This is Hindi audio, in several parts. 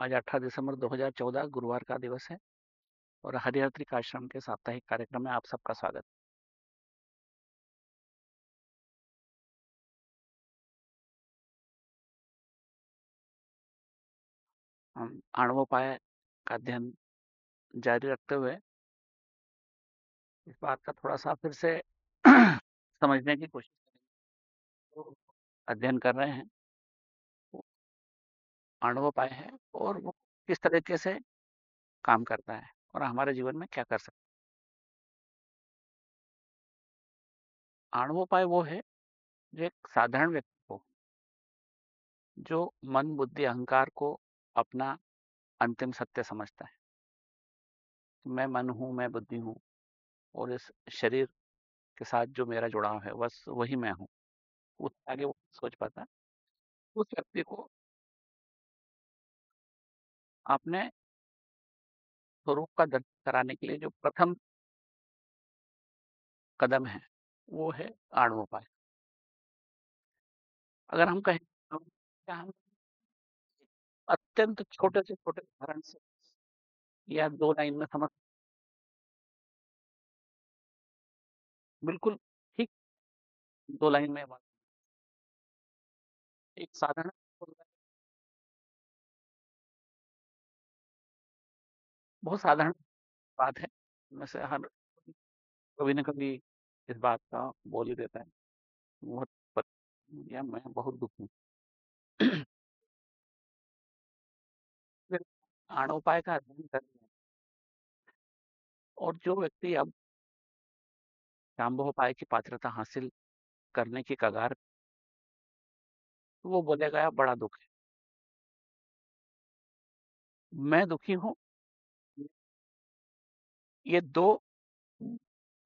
आज 18 दिसंबर 2014 गुरुवार का दिवस है और हरिहर आश्रम के साप्ताहिक कार्यक्रम में आप सबका स्वागत। हम आणवोपाय का अध्ययन जारी रखते हुए इस बात का थोड़ा सा फिर से समझने की कोशिश अध्ययन कर रहे हैं। आणवोपाय है और वो किस तरीके से काम करता है और हमारे जीवन में क्या कर सकते आणवोपाय वो है, जो एक साधारण व्यक्ति को जो मन, बुद्धि, अहंकार को अपना अंतिम सत्य समझता है। मैं मन हूँ, मैं बुद्धि हूँ और इस शरीर के साथ जो मेरा जुड़ाव है, बस वही मैं हूँ। उस आगे वो सोच पाता। उस व्यक्ति को अपने स्वरूप का दर्शन कराने के लिए जो प्रथम कदम है, वो है आणवोपाय अगर हम कहें तो क्या हम अत्यंत छोटे से छोटे उदाहरण से या दो लाइन में समझ बिल्कुल ठीक दो लाइन में एक साधारण बहुत साधारण बात है। से हर कभी न कभी इस बात का बोल ही देता है। बहुत या मैं बहुत दुखी हूँ। आणोपाय का अध्ययन कर और जो व्यक्ति अब शाम्भोपाय की पात्रता हासिल करने की कगार तो वो बोलेगा, बड़ा दुख है। मैं दुखी हूँ। ये दो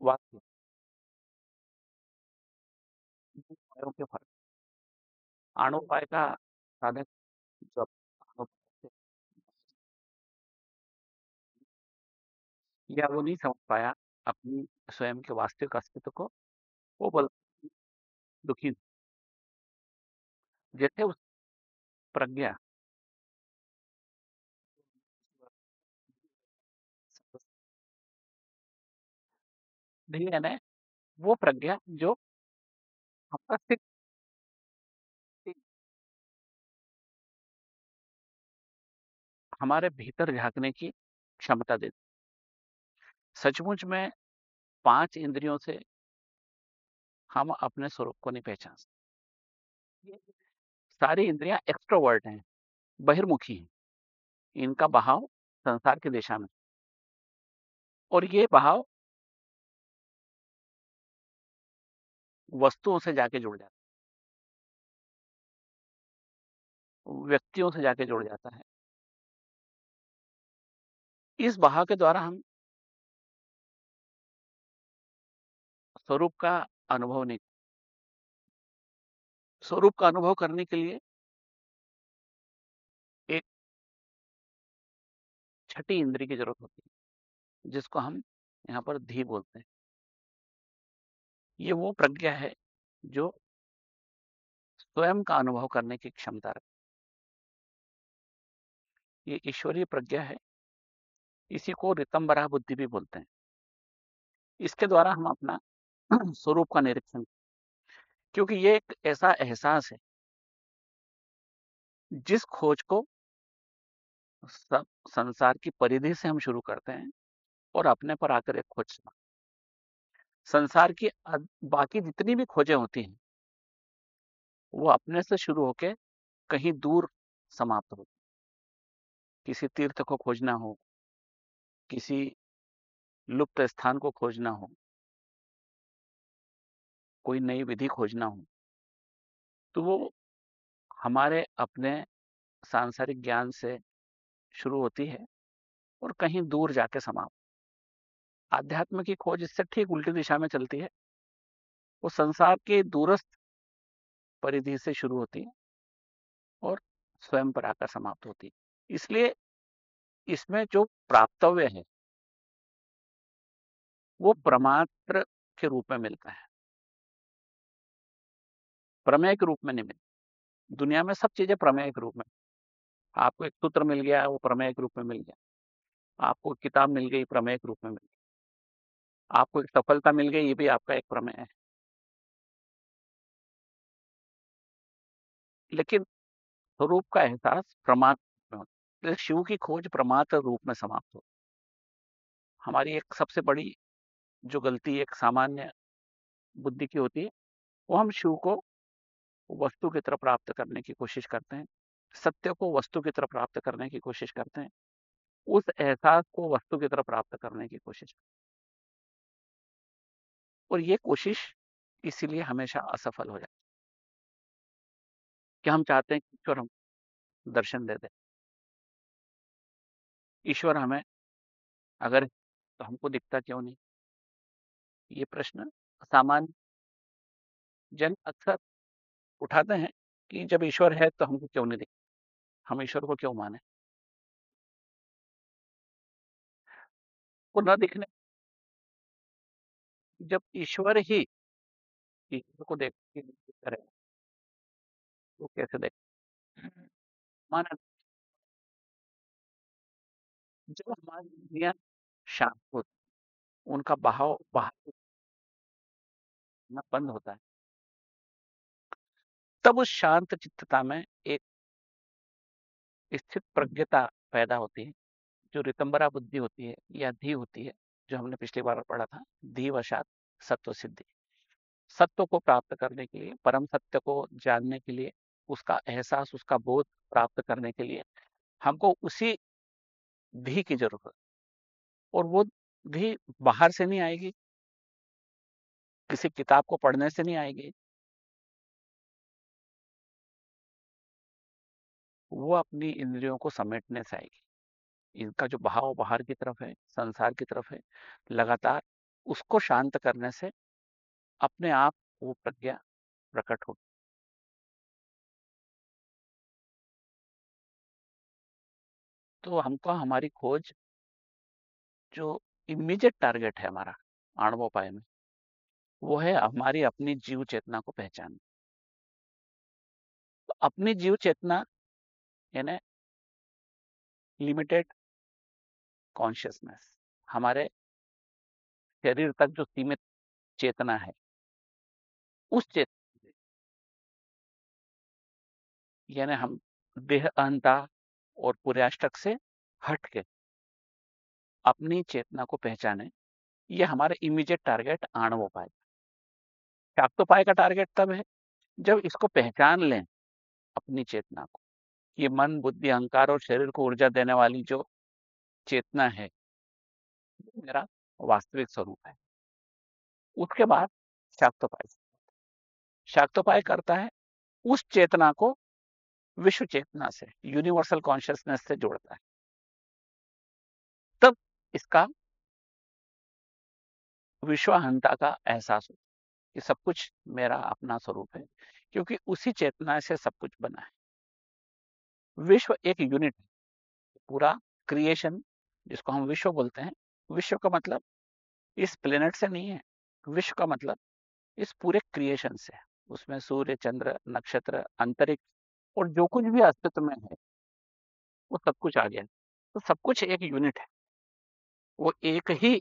वाक्य के फ़र्क आणोपाय का साधक जो या वो नहीं समझ पाया अपनी स्वयं के वास्तविक अस्तित्व को, वो बोल दुखी जैसे उस प्रज्ञा नहीं है, वो प्रज्ञा जो हमारा हमारे भीतर झांकने की क्षमता देती सचमुच में पाँच इंद्रियों से हम अपने स्वरूप को नहीं पहचान सकते। सारी इंद्रियाँ एक्स्ट्रोवर्ट हैं, बहिर्मुखी हैं। इनका बहाव संसार की दिशा में और ये बहाव वस्तुओं से जाके जुड़ जाता है। व्यक्तियों से जाके जुड़ जाता है। इस बहाव के द्वारा हम स्वरूप का अनुभव नहीं स्वरूप का अनुभव करने के लिए एक छठी इंद्री की ज़रूरत होती है, जिसको हम यहाँ पर धी बोलते हैं। ये वो प्रज्ञा है, जो स्वयं का अनुभव करने की क्षमता रखती ये ईश्वरीय प्रज्ञा है। इसी को रितंबरा बुद्धि भी बोलते हैं। इसके द्वारा हम अपना स्वरूप का निरीक्षण क्योंकि ये एक ऐसा एहसास है। जिस खोज को सब संसार की परिधि से हम शुरू करते हैं और अपने पर आकर एक खोज संसार की बाकी जितनी भी खोजें होती हैं, वो अपने से शुरू होके कहीं दूर समाप्त होती किसी तीर्थ को खोजना हो, किसी लुप्त स्थान को खोजना हो, कोई नई विधि खोजना हो तो वो हमारे अपने सांसारिक ज्ञान से शुरू होती है और कहीं दूर जाके समाप्त आध्यात्म की खोज इससे ठीक उल्टी दिशा में चलती है। वो संसार के दूरस्थ परिधि से शुरू होती है और स्वयं पर आकर समाप्त होती है। इसलिए इसमें जो प्राप्तव्य है वो प्रमात्र के रूप में मिलता है। प्रमेय के रूप में नहीं मिलता। दुनिया में सब चीज़ें प्रमेय के रूप में। आपको एक सूत्र मिल गया, वो प्रमेय के रूप में मिल गया। आपको किताब मिल गई, प्रमेय के रूप में मिल गई। आपको एक सफलता मिल गई, ये भी आपका एक प्रमेय है। लेकिन स्वरूप का एहसास प्रमात्र है। शिव की खोज प्रमात्र रूप में समाप्त हो हमारी एक सबसे बड़ी जो गलती एक सामान्य बुद्धि की होती है, वो हम शिव को वस्तु की तरफ़ प्राप्त करने की कोशिश करते हैं। सत्य को वस्तु की तरफ़ प्राप्त करने की कोशिश करते हैं। उस एहसास को वस्तु की तरफ़ प्राप्त करने की कोशिश और ये कोशिश इसीलिए हमेशा असफल हो जाती। कि हम चाहते हैं कि ईश्वर हम दर्शन दे दे। ईश्वर हमें अगर तो हमको दिखता क्यों नहीं? ये प्रश्न सामान्य जन अक्सर उठाते हैं कि जब ईश्वर है तो हमको क्यों नहीं दिखता? हम ईश्वर को क्यों माने? को न दिखने जब ईश्वर ही ईश्वर को देख करे। वो कैसे देख माना जब हमारी दुनिया शांत होती उनका बहाव बाहर बंद होता है। तब उस शांत चित्तता में एक स्थित प्रज्ञता पैदा होती है जो रितंबरा बुद्धि होती है या धी होती है। जो हमने पिछली बार पढ़ा था धी वशात सत्व सिद्धि। सत्व को प्राप्त करने के लिए, परम सत्य को जानने के लिए, उसका एहसास, उसका बोध प्राप्त करने के लिए हमको उसी धी की ज़रूरत और वो धी बाहर से नहीं आएगी। किसी किताब को पढ़ने से नहीं आएगी। वो अपनी इंद्रियों को समेटने से आएगी। इनका जो बहाव बाहर की तरफ़ है, संसार की तरफ़ है, लगातार उसको शांत करने से अपने आप वो प्रज्ञा प्रकट होगी तो हमको हमारी खोज जो इमीडिएट टारगेट है हमारा आणवोपाय में, वो है हमारी अपनी जीव चेतना को पहचान तो अपनी जीव चेतना यानी लिमिटेड कॉन्शियसनेस हमारे शरीर तक जो सीमित चेतना है, उस चेतना यानी हम देह अहंता और पुर्याष्टक से हट के अपनी चेतना को पहचाने ये हमारे इमीडिएट टारगेट आणवोपाय शाक्तोपाय का टारगेट तब है, जब इसको पहचान लें अपनी चेतना को। ये मन, बुद्धि, अहंकार और शरीर को ऊर्जा देने वाली जो चेतना है मेरा वास्तविक स्वरूप है। उसके बाद शाक्तोपाय शाक्तोपाय करता है, उस चेतना को विश्व चेतना से, यूनिवर्सल कॉन्शियसनेस से जोड़ता है। तब इसका विश्वाहंता का एहसास होता है कि सब कुछ मेरा अपना स्वरूप है, क्योंकि उसी चेतना से सब कुछ बना है। विश्व एक यूनिट है, पूरा क्रिएशन जिसको हम विश्व बोलते हैं, विश्व का मतलब इस प्लेनेट से नहीं है, विश्व का मतलब इस पूरे क्रिएशन से उसमें सूर्य, चंद्र, नक्षत्र, अंतरिक्ष और जो कुछ भी अस्तित्व में है, वो सब कुछ आ गया तो सब कुछ एक यूनिट है। वो एक ही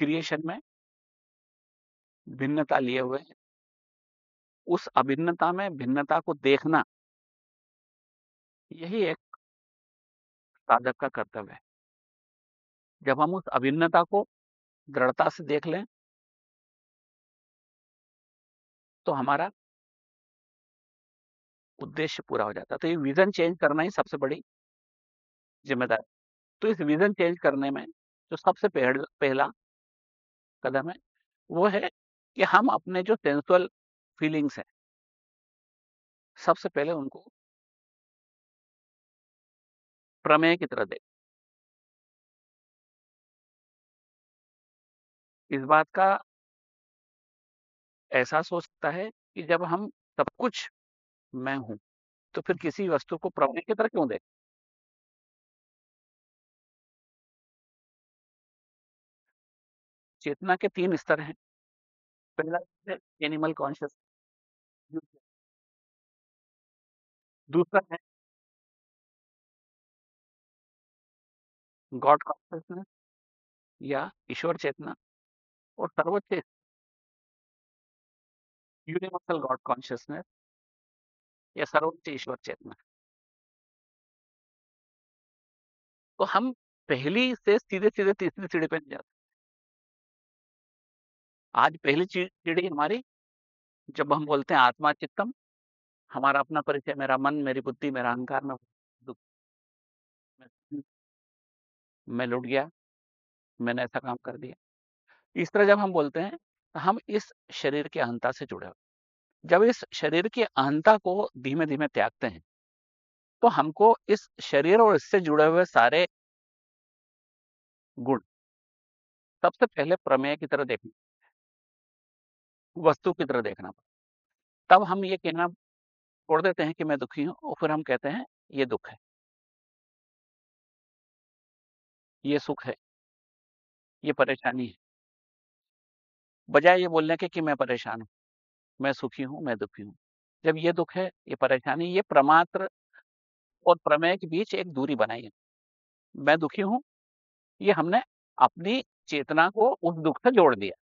क्रिएशन में भिन्नता लिए हुए है। उस अभिन्नता में भिन्नता को देखना, यही एक साधक का कर्तव्य है। जब हम उस अभिन्नता को दृढ़ता से देख लें तो हमारा उद्देश्य पूरा हो जाता है। तो ये विजन चेंज करना ही सबसे बड़ी ज़िम्मेदारी। तो इस विजन चेंज करने में जो सबसे पहला कदम है, वो है कि हम अपने जो सेंसुअल फीलिंग्स है, सबसे पहले उनको प्रमेय की तरह देख इस बात का एहसास हो सकता है कि जब हम सब कुछ मैं हूँ तो फिर किसी वस्तु को प्रमेय की तरह क्यों देख चेतना के तीन स्तर हैं। पहला एनिमल कॉन्शियस दूसरा है गॉड कॉन्शियसनेस या ईश्वर चेतना और सर्वोच्च यूनिवर्सल गॉड कॉन्शियसनेस या सर्वोच्च ईश्वर चेतना। तो हम पहली से सीधे सीधे तीसरी सीढ़ी पे नहीं जाते। आज पहली सीढ़ी हमारी, जब हम बोलते हैं आत्मा चित्तम, हमारा अपना परिचय, मेरा मन, मेरी बुद्धि, मेरा अहंकार में मैं लुट गया, मैंने ऐसा काम कर दिया। इस तरह जब हम बोलते हैं, हम इस शरीर की अहंता से जुड़े हुए जब इस शरीर की अहंता को धीमे धीमे त्यागते हैं तो हमको इस शरीर और इससे जुड़े हुए सारे गुण, सबसे पहले प्रमेय की तरह देखना, वस्तु की तरह देखना। तब हम ये कहना छोड़ देते हैं कि मैं दुखी हूँ और फिर हम कहते हैं, ये दुख है। ये सुख है, ये परेशानी है। बजाय ये बोलने के कि मैं परेशान हूँ, मैं सुखी हूँ, मैं दुखी हूँ। जब ये दुख है, ये परेशानी, ये प्रमात्र और प्रमेय के बीच एक दूरी बनाई है। मैं दुखी हूँ, ये हमने अपनी चेतना को उस दुख से जोड़ दिया।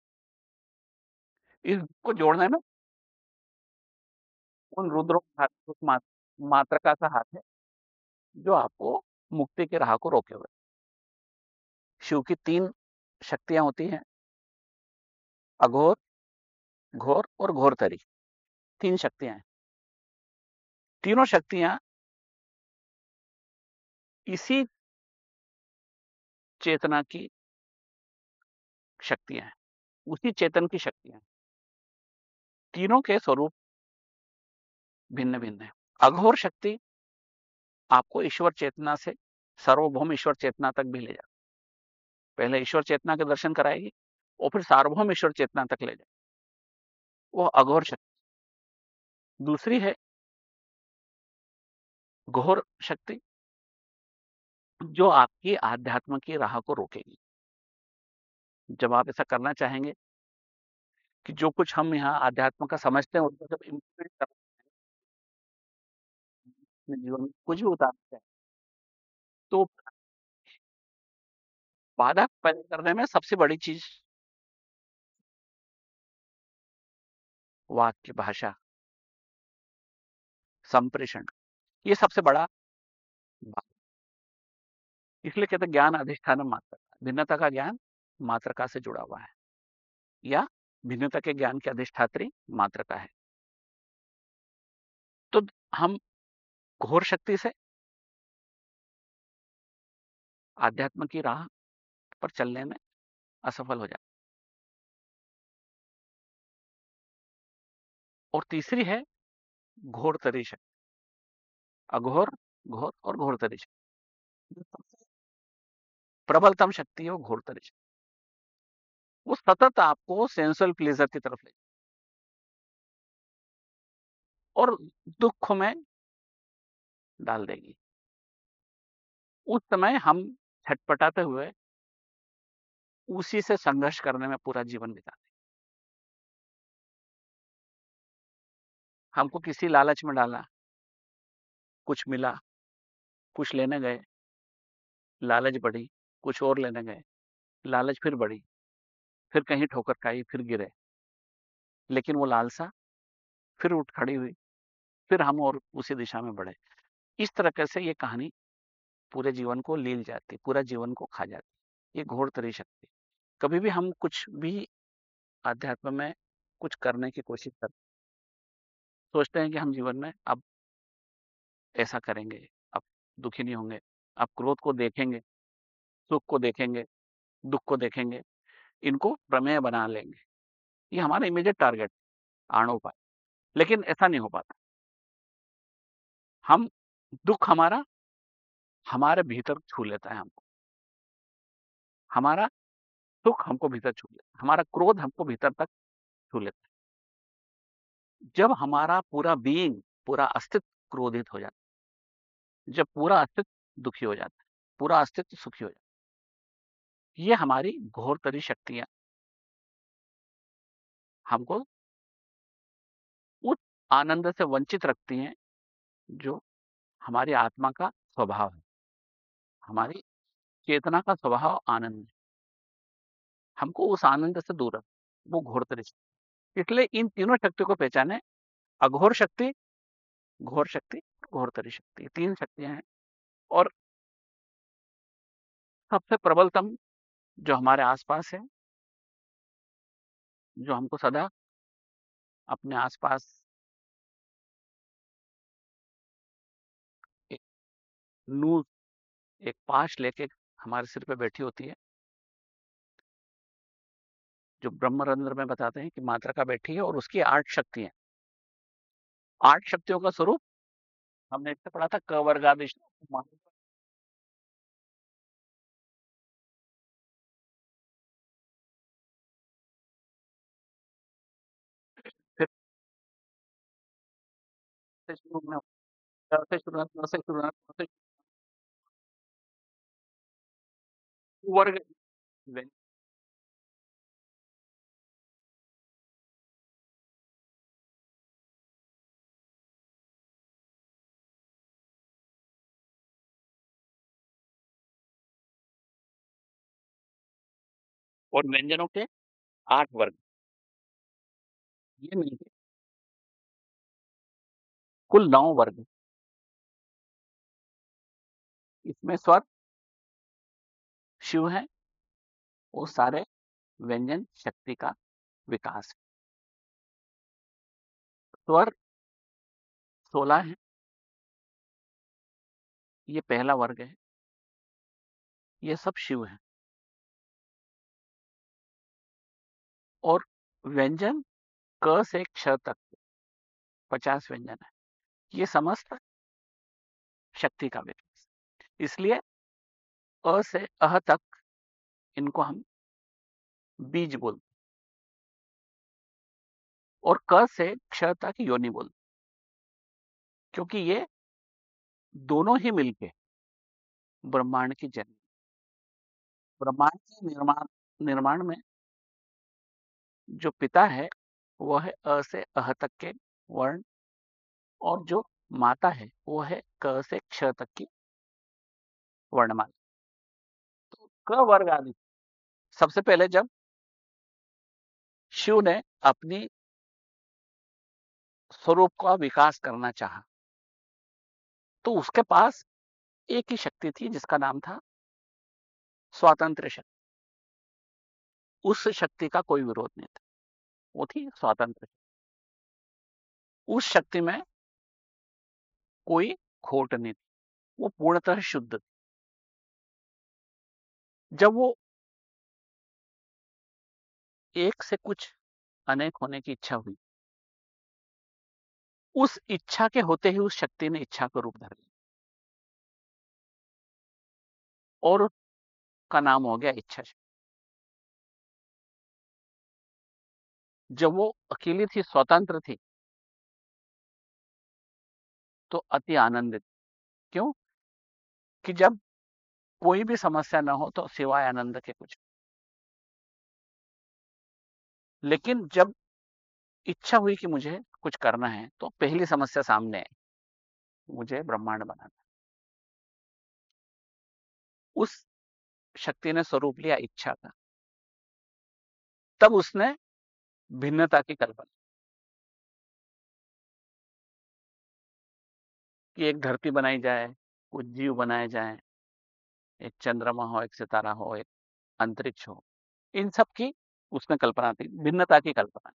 इस को जोड़ने में उन रुद्रों मात्रका का हाथ है, जो आपको मुक्ति के राह को रोके हुए शिव की तीन शक्तियाँ होती हैं, अघोर, घोर और घोरतरी। तीन शक्तियाँ हैं। तीनों शक्तियाँ इसी चेतना की शक्तियाँ हैं, उसी चेतन की शक्तियाँ हैं। तीनों के स्वरूप भिन्न भिन्न है। अघोर शक्ति आपको ईश्वर चेतना से, सार्वभौम ईश्वर चेतना तक भी ले जाए पहले ईश्वर चेतना के दर्शन कराएगी और फिर सार्वभौम ईश्वर चेतना तक ले जाए वो अघोर शक्ति। दूसरी है घोर शक्ति, जो आपकी आध्यात्म की राह को रोकेगी। जब आप ऐसा करना चाहेंगे कि जो कुछ हम यहाँ आध्यात्म का समझते हैं उसको जब इम्प्लीमेंट कर जीवन में कुछ भी उतारते हैं तो बाधा पैदा करने में सबसे बड़ी चीज़ वाक्य, भाषा। संप्रेषण। ये सबसे बड़ा इसलिए कहते ज्ञान अधिष्ठान मात्र। भिन्नता का ज्ञान मात्रका से जुड़ा हुआ है। या भिन्नता के ज्ञान की अधिष्ठात्री मात्रका है। तो हम घोर शक्ति से आध्यात्म की राह पर चलने में असफल हो जाते और तीसरी है घोर तरी शक्ति अघोर, घोर और घोर तरी शक्ति प्रबलतम शक्ति है वो घोर तरी शक्ति वो सतत आपको सेंसुअल प्लेजर की तरफ़ ले और दुख में डाल देगी। उस समय हम छटपटाते हुए उसी से संघर्ष करने में पूरा जीवन बिताते हमको किसी लालच में डाला। कुछ मिला, कुछ लेने गए। लालच बढ़ी, कुछ और लेने गए। लालच फिर बढ़ी, फिर कहीं ठोकर खाई, फिर गिरे। लेकिन वो लालसा फिर उठ खड़ी हुई, फिर हम और उसी दिशा में बढ़े। इस तरह से ये कहानी पूरे जीवन को लील जाती, पूरा जीवन को खा जाती। ये घोर तरी शक्ति। कभी भी हम कुछ भी अध्यात्म में कुछ करने की कोशिश करते सोचते हैं कि हम जीवन में अब ऐसा करेंगे, अब दुखी नहीं होंगे, अब क्रोध को देखेंगे, सुख को देखेंगे, दुख को देखेंगे, इनको प्रमेय बना लेंगे। ये हमारा इमीडिएट टारगेट आणु उपाय लेकिन ऐसा नहीं हो पाता। हम दुख हमारा, हमारे भीतर छू लेता है हमको। हमारा सुख हमको भीतर छू लेता हमारा क्रोध हमको भीतर तक छू लेता है। जब हमारा पूरा बीइंग पूरा अस्तित्व क्रोधित हो जाता है, जब पूरा अस्तित्व दुखी हो जाता है, पूरा अस्तित्व सुखी हो जाता है, ये हमारी घोरतरी शक्तियाँ हमको उस आनंद से वंचित रखती हैं, जो हमारी आत्मा का स्वभाव है, हमारी चेतना का स्वभाव आनंद है। हमको उस आनंद से दूर वो घोर तरी इसलिए इन तीनों शक्तियों को पहचाने, अघोर शक्ति, घोर शक्ति, घोरतरी शक्ति तीन शक्तियाँ हैं। और सबसे प्रबलतम जो हमारे आसपास है, जो हमको सदा अपने आसपास एक नूर, एक पाश लेके हमारे सिर पे बैठी होती है जो ब्रह्मरंध्र में बताते हैं कि मात्रा का बैठी है और उसकी आठ शक्तियाँ। आठ शक्तियों का स्वरूप हमने इससे पढ़ा था, क से वर्ग और व्यंजनों के आठ वर्ग। ये मिलके कुल नौ वर्ग। इसमें स्वर, शिव है वो सारे व्यंजन शक्ति का विकास है। स्वर सोलह है। ये पहला वर्ग है। ये सब शिव है। और व्यंजन क से क्ष तक, पचास व्यंजन है। ये समस्त शक्ति का विकास। इसलिए अ से अह तक इनको हम बीज बोलते और क से क्ष तक योनि बोलते क्योंकि ये दोनों ही मिलके ब्रह्मांड की जन्म, ब्रह्मांड के निर्माण निर्माण में जो पिता है वह है अ से अह तक के वर्ण और जो माता है, वो है क से क्ष तक की वर्णमाला। तो क वर्ग आदि। सबसे पहले जब शिव ने अपनी स्वरूप का विकास करना चाहा तो उसके पास एक ही शक्ति थी जिसका नाम था स्वातंत्र शक्ति। उस शक्ति का कोई विरोध नहीं था। वो थी स्वातंत्र। उस शक्ति में कोई खोट नहीं थी। वो पूर्णतः शुद्ध थी। जब वो एक से कुछ अनेक होने की इच्छा हुई, उस इच्छा के होते ही उस शक्ति ने इच्छा को रूप धर लिया और का नाम हो गया इच्छा शक्ति। जब वो अकेली थी, स्वतंत्र थी। तो अति आनंदित। क्यों? कि जब कोई भी समस्या ना हो तो सिवाय आनंद के कुछ। लेकिन जब इच्छा हुई कि मुझे कुछ करना है तो पहली समस्या सामने है मुझे ब्रह्मांड बनाना उस शक्ति ने स्वरूप लिया इच्छा का। तब उसने भिन्नता की कल्पना। कि एक धरती बनाई जाए, कुछ जीव बनाए जाए, एक चंद्रमा हो, एक सितारा हो, एक अंतरिक्ष हो, इन सब की उसने कल्पना थी, भिन्नता की कल्पना।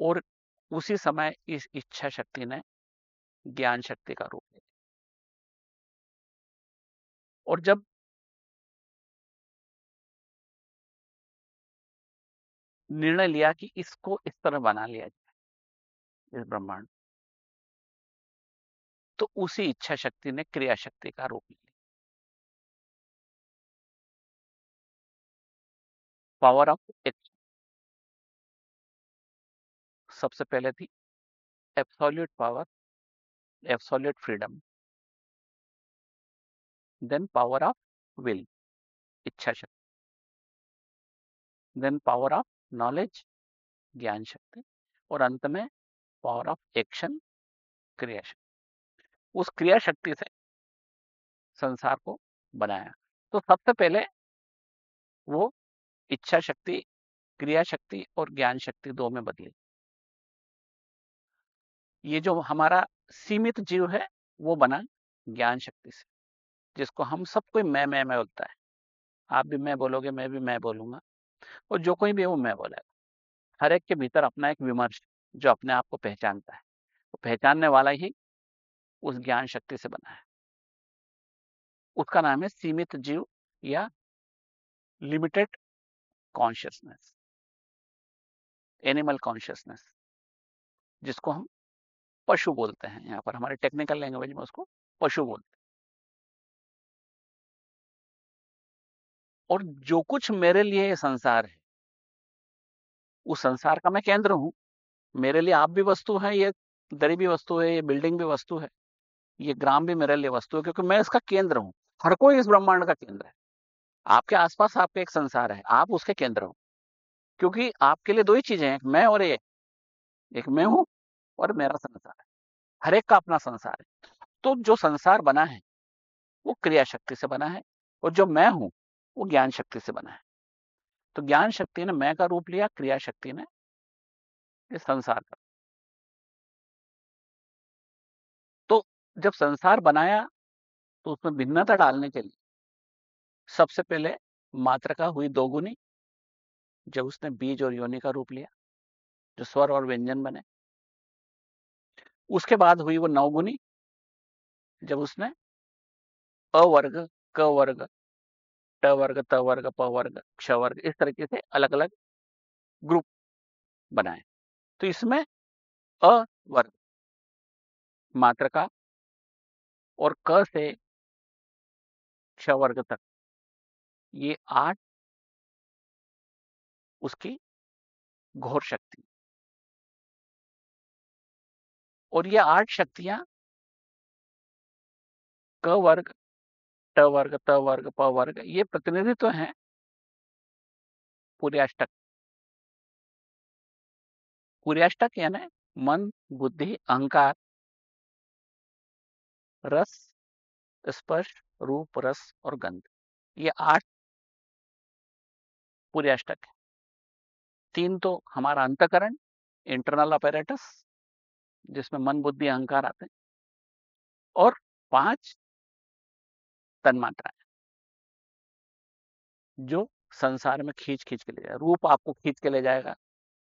और उसी समय इस इच्छा शक्ति ने ज्ञान शक्ति का रूप लिया। और जब निर्णय लिया कि इसको इस तरह बना लिया जाए, इस ब्रह्मांड तो उसी इच्छा शक्ति ने क्रिया शक्ति का रूप लिया। पावर ऑफ़ एक्शन सबसे पहले थी absolute power absolute freedom then power of will इच्छा शक्ति देन पावर ऑफ़ नॉलेज ज्ञान शक्ति और अंत में पावर ऑफ़ एक्शन क्रिया शक्ति। उस क्रिया शक्ति से संसार को बनाया। तो सबसे पहले वो इच्छा शक्ति, क्रिया शक्ति और ज्ञान शक्ति दो में बदली। ये जो हमारा सीमित जीव है, वो बना ज्ञान शक्ति से, जिसको हम सब कोई मैं मैं मैं बोलता है। आप भी मैं बोलोगे, मैं भी मैं बोलूँगा। और जो कोई भी है वो मैं बोलेगा हर एक के भीतर अपना एक विमर्श जो अपने आप को पहचानता है। तो पहचानने वाला ही उस ज्ञान शक्ति से बना है। उसका नाम है सीमित जीव या लिमिटेड कॉन्शियसनेस। एनिमल कॉन्शियसनेस, जिसको हम पशु बोलते हैं। यहाँ पर हमारे टेक्निकल लैंग्वेज में उसको पशु बोलते हैं। और जो कुछ मेरे लिए ये संसार है, उस संसार का मैं केंद्र हूँ। मेरे लिए आप भी वस्तु है, ये दरी भी वस्तु है, ये बिल्डिंग भी वस्तु है, ये ग्राम भी मेरे लिए वस्तु है, क्योंकि मैं इसका केंद्र हूँ। हर कोई इस ब्रह्मांड का केंद्र है। आपके आसपास आपका एक संसार है, आप उसके केंद्र हो। क्योंकि आपके लिए दो ही चीज़ें हैं, एक मैं और ये एक मैं हूँ और मेरा संसार है। हर एक का अपना संसार है। तो जो संसार बना है, वो क्रिया शक्ति से बना है और जो मैं हूँ वो ज्ञान शक्ति से बना है। तो ज्ञान शक्ति ने मैं का रूप लिया क्रिया शक्ति ने इस संसार का। तो जब संसार बनाया तो उसमें भिन्नता डालने के लिए सबसे पहले मात्र का हुई दोगुनी जब उसने बीज और योनि का रूप लिया, जो स्वर और व्यंजन बने। उसके बाद हुई वो नवगुनी जब उसने अवर्ग क वर्ग ट वर्ग, त वर्ग, प वर्ग, क्ष वर्ग, इस तरीके से अलग अलग ग्रुप बनाए। तो इसमें अ वर्ग, मात्र का और क से क्ष वर्ग तक, ये आठ उसकी घोर शक्ति। और ये आठ शक्तियाँ क वर्ग ट वर्ग त वर्ग प वर्ग, ये प्रतिनिधित्व तो है पूरे अष्टक। पूरे अष्टक यानी मन, बुद्धि, अहंकार, रस, स्पर्श, रूप, रस और गंध। ये आठ पूरे अष्टक है। तीन तो हमारा अंतकरण इंटरनल ऑपरेटस जिसमें मन, बुद्धि, अहंकार आते हैं। और पाँच तन्मात्राएँ जो संसार में खींच खींच के ले जाएगा। रूप आपको खींच के ले जाएगा,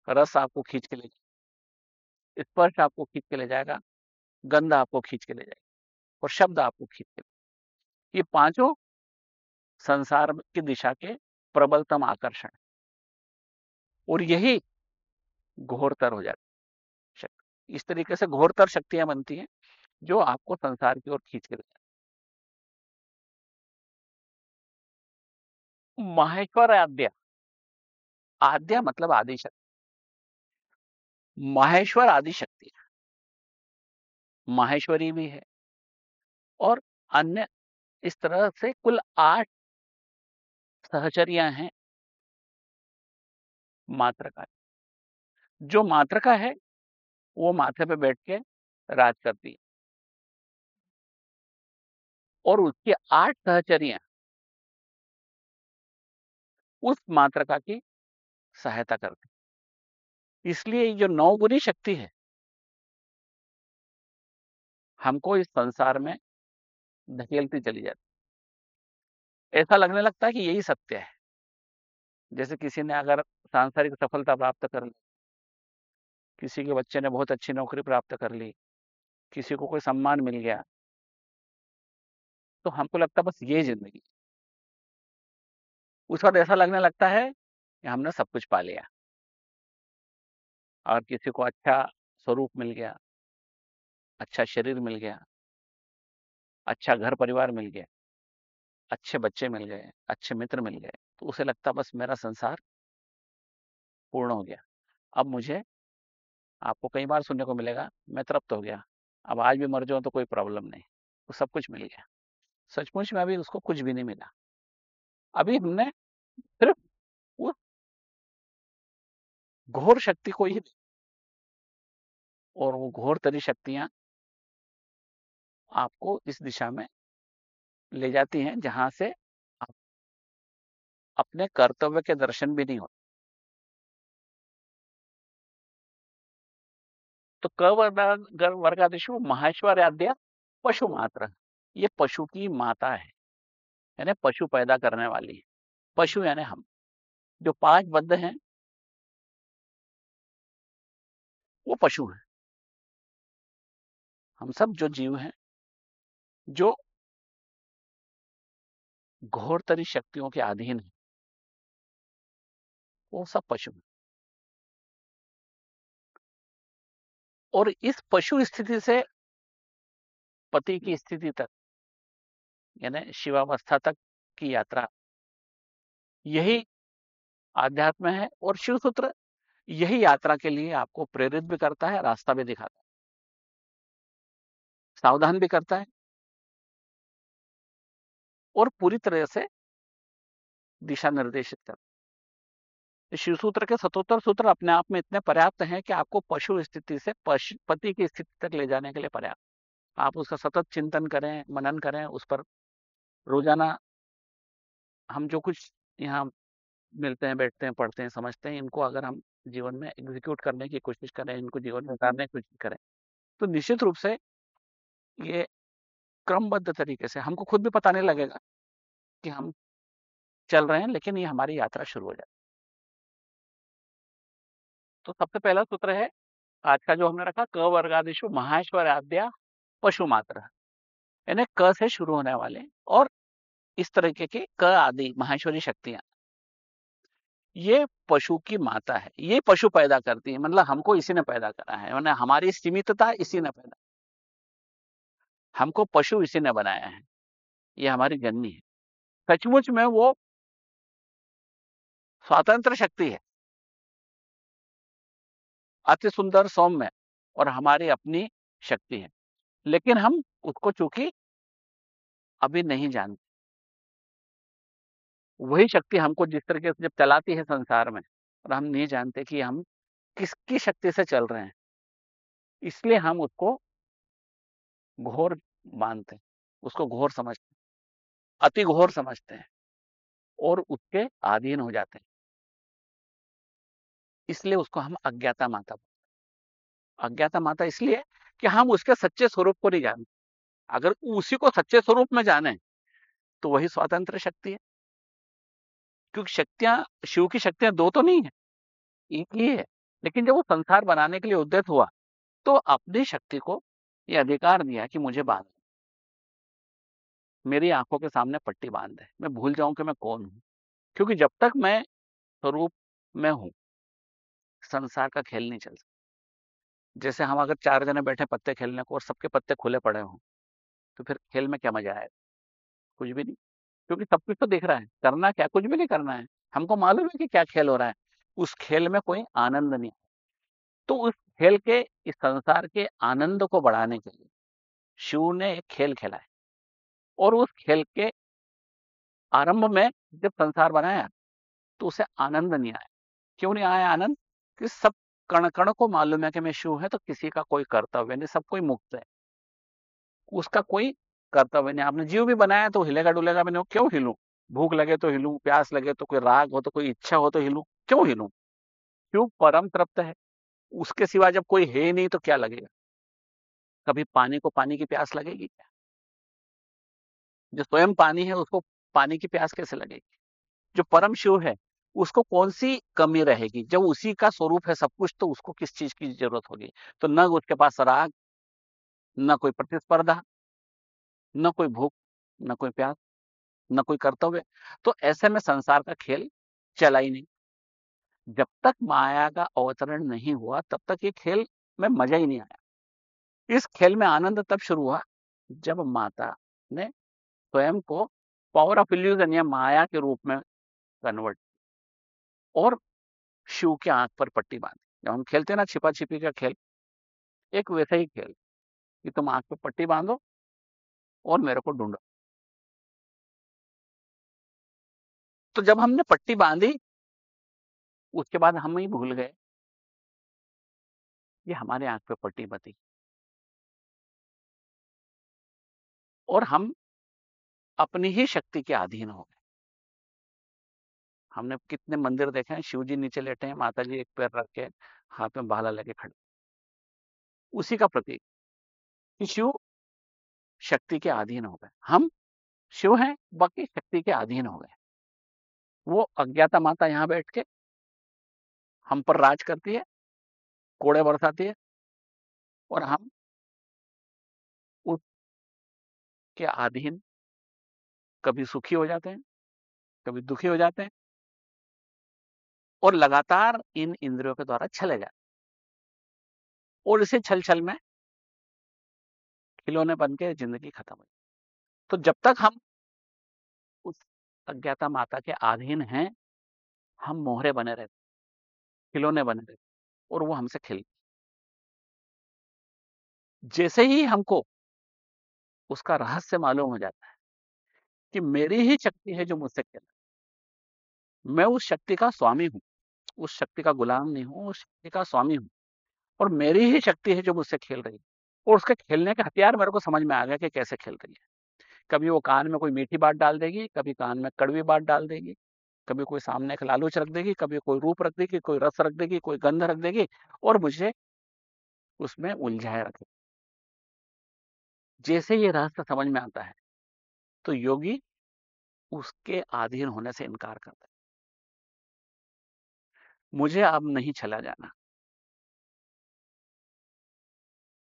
रस आपको खींच के ले जाएगा, स्पर्श आपको खींच के ले जाएगा, गंध आपको खींच के ले जाएगा और शब्द आपको खींच के ले ये पाँचों संसार की दिशा के प्रबलतम आकर्षण और यही घोरतर हो जाती इस तरीके से घोरतर शक्तियाँ बनती हैं, जो आपको संसार की ओर खींच के ले जाती माहेश्वर आद्य. आद्य मतलब आदि शक्ति माहेश्वर आदि शक्ति माहेश्वरी भी है. और अन्य इस तरह से कुल आठ सहचरियाँ हैं. मात्रका जो मात्रका है, वो माथे पे बैठ के राज करती है. और उसकी आठ सहचरियाँ उस मात्रका की सहायता करती इसलिए जो नौगुनी शक्ति है हमको इस संसार में धकेलती चली जाती ऐसा लगने लगता है कि यही सत्य है। जैसे किसी ने अगर सांसारिक सफलता प्राप्त कर ली, किसी के बच्चे ने बहुत अच्छी नौकरी प्राप्त कर ली, किसी को कोई सम्मान मिल गया तो हमको लगता बस ये ज़िंदगी। उस वक्त ऐसा लगने लगता है कि हमने सब कुछ पा लिया। और किसी को अच्छा स्वरूप मिल गया अच्छा शरीर मिल गया अच्छा घर परिवार मिल गया, अच्छे बच्चे मिल गए, अच्छे मित्र मिल गए तो उसे लगता बस मेरा संसार पूर्ण हो गया। अब मुझे आपको कई बार सुनने को मिलेगा, मैं तृप्त हो गया, अब आज भी मर जाऊँ तो कोई प्रॉब्लम नहीं तो सब कुछ मिल गया। सचमुच में अभी उसको कुछ भी नहीं मिला। अभी हमने सिर्फ़ उस घोर शक्ति को ही और वो घोर तरी शक्तियाँ आपको इस दिशा में ले जाती हैं जहाँ से आप अपने कर्तव्य के दर्शन भी नहीं होते। तो क वर्गादिशु महेश्वर आद्या पशु मात्र। ये पशु की माता है यानी पशु पैदा करने वाली है। पशु यानी हम, जो पाँच बद्ध हैं। वो पशु हैं। हम सब जो जीव हैं, जो घोरतरी शक्तियों के अधीन है, वो सब पशु हैं। और इस पशु स्थिति से पति की स्थिति तक, यानी शिवावस्था तक की यात्रा यही आध्यात्म है और शिव सूत्र यही यात्रा के लिए आपको प्रेरित भी करता है, रास्ता भी दिखाता है। सावधान भी करता है। और पूरी तरह से दिशा निर्देशित करता है। शिव सूत्र के सतोत्तर सूत्र अपने आप में इतने पर्याप्त हैं कि आपको पशु स्थिति से पति की स्थिति तक ले जाने के लिए पर्याप्त आप उसका सतत चिंतन करें, मनन करें, उस पर रोज़ाना हम जो कुछ यहाँ मिलते हैं, बैठते हैं, पढ़ते हैं, समझते हैं, इनको अगर हम जीवन में एग्जीक्यूट करने की कोशिश करें, इनको जीवन में उतारने की कोशिश करें तो निश्चित रूप से ये क्रमबद्ध तरीके से हमको खुद भी पता नहीं लगेगा कि हम चल रहे हैं, लेकिन ये हमारी यात्रा शुरू हो जाए तो सबसे पहला सूत्र है, आज का जो हमने रखा, क वर्गादिशु महाश्वर आद्या पशु मात्र यानी क से शुरू होने वाले और इस तरीके के क आदि माहेश्वरी शक्तियाँ। ये पशु की माता है, ये पशु पैदा करती है मतलब हमको इसी ने पैदा करा है मतलब हमारी सीमितता इसी ने पैदा हमको पशु इसी ने बनाया है, ये हमारी जननी है। सचमुच में वो स्वतंत्र शक्ति है। अति सुंदर सौम्य और हमारी अपनी शक्ति है, लेकिन हम उसको चूँकि अभी नहीं जानते। वही शक्ति हमको जिस तरीके से जब चलाती है संसार में, और हम नहीं जानते कि हम किसकी शक्ति से चल रहे हैं। इसलिए हम उसको घोर मानते हैं, उसको घोर समझते हैं, अति घोर समझते हैं, और उसके अधीन हो जाते हैं। इसलिए उसको हम अज्ञाता माता अज्ञाता माता इसलिए कि हम उसके सच्चे स्वरूप को नहीं जानते। अगर उसी को सच्चे स्वरूप में जाने तो वही स्वतंत्र शक्ति है। क्योंकि शक्तियाँ, शिव की शक्तियाँ दो तो नहीं है। एक ही है, लेकिन जब वो संसार बनाने के लिए उद्यत हुआ तो अपनी शक्ति को ये अधिकार दिया कि मुझे बाँध मेरी आँखों के सामने पट्टी बाँध दे। मैं भूल जाऊँ कि मैं कौन हूँ। क्योंकि जब तक मैं स्वरूप में हूँ, संसार का खेल नहीं चल सकता। जैसे हम अगर चार जने बैठे पत्ते खेलने को और सबके पत्ते खुले पड़े हों तो फिर खेल में क्या मज़ा आएगा? कुछ भी नहीं। क्योंकि सब कुछ तो देख रहा है। करना क्या? कुछ भी नहीं करना है। हमको मालूम है कि क्या खेल हो रहा है। उस खेल में कोई आनंद नहीं। तो उस खेल के, इस संसार के आनंद को बढ़ाने के लिए शिव ने एक खेल खेला है। और उस खेल के आरंभ में जब संसार बनाया तो उसे आनंद नहीं आया। क्यों नहीं आया आनंद? कि सब कण कण को मालूम है कि मैं शिव है तो किसी का कोई कर्तव्य नहीं, सब कोई मुक्त है। उसका कोई कर्तव्य। नहीं आपने जीव भी बनाया तो हिलेगा डुलेगा, मैंने क्यों हिलू? भूख लगे तो हिलू, प्यास लगे तो कोई राग हो तो कोई इच्छा हो तो हिलू, क्यों हिलू? क्यों? परम तृप्त है। उसके सिवा जब कोई है नहीं तो क्या लगेगा? कभी पानी को पानी की प्यास लगेगी क्या? जो स्वयं पानी है उसको पानी की प्यास कैसे लगेगी? जो परम शिव है, उसको कौन सी कमी रहेगी? जब उसी का स्वरूप है सब कुछ तो उसको किस चीज़ की ज़रूरत होगी? तो न उसके पास राग, न कोई प्रतिस्पर्धा न कोई भूख, न कोई प्यास न कोई कर्तव्य। तो ऐसे में संसार का खेल चला ही नहीं। जब तक माया का अवतरण नहीं हुआ, तब तक ये खेल में मज़ा ही नहीं आया। इस खेल में आनंद तब शुरू हुआ, जब माता ने स्वयं को पावर ऑफ़ इल्यूजन या माया के रूप में कन्वर्ट और शिव के आँख पर पट्टी बांधी। जब हम खेलते ना छिपा छिपी का खेल, एक वैसा ही खेल कि तुम आँख पर पट्टी बांधो और मेरे को ढूंढो। तो जब हमने पट्टी बांधी, उसके बाद हम ही भूल गए। ये हमारे आँख पे पट्टी बती और हम अपनी ही शक्ति के अधीन हो गए। हमने कितने मंदिर देखे हैं, शिव जी नीचे लेटे हैं, माता जी एक पैर रख के हाथ में भाला लेके खड़े। उसी का प्रतीक शिव शक्ति के अधीन हो गए। हम शिव हैं, बाकी शक्ति के अधीन हो गए। वो अज्ञाता माता यहाँ बैठ के हम पर राज करती है, कोड़े बरसाती है और हम उसके अधीन कभी सुखी हो जाते हैं, कभी दुखी हो जाते हैं और लगातार इन इंद्रियों के द्वारा छले जाते और इसे छल छल में खिलौने बन के ज़िंदगी खत्म हो तो जब तक हम उस अज्ञाता माता के अधीन हैं, हम मोहरे बने रहते खिलौने बने रहते और वो हमसे खिल जैसे ही हमको उसका रहस्य मालूम हो जाता है कि मेरी ही शक्ति है जो मुझसे खेल मैं उस शक्ति का स्वामी हूँ, उस शक्ति का गुलाम नहीं हूँ, उस शक्ति का स्वामी हूँ और मेरी ही शक्ति है जो मुझसे खेल रही है। और उसके खेलने के हथियार मेरे को समझ में आ गया कि कैसे खेल रही है। कभी वो कान में कोई मीठी बात डाल देगी, कभी कान में कड़वी बात डाल देगी, कभी कोई सामने एक लालूच रख देगी, कभी कोई रूप रख देगी, कोई रस रख देगी, कोई गंध रख देगी और मुझे उसमें उलझाए रखे। जैसे ये रहस्य समझ में आता है तो योगी उसके अधीन होने से इनकार करता है। मुझे अब नहीं चला जाना।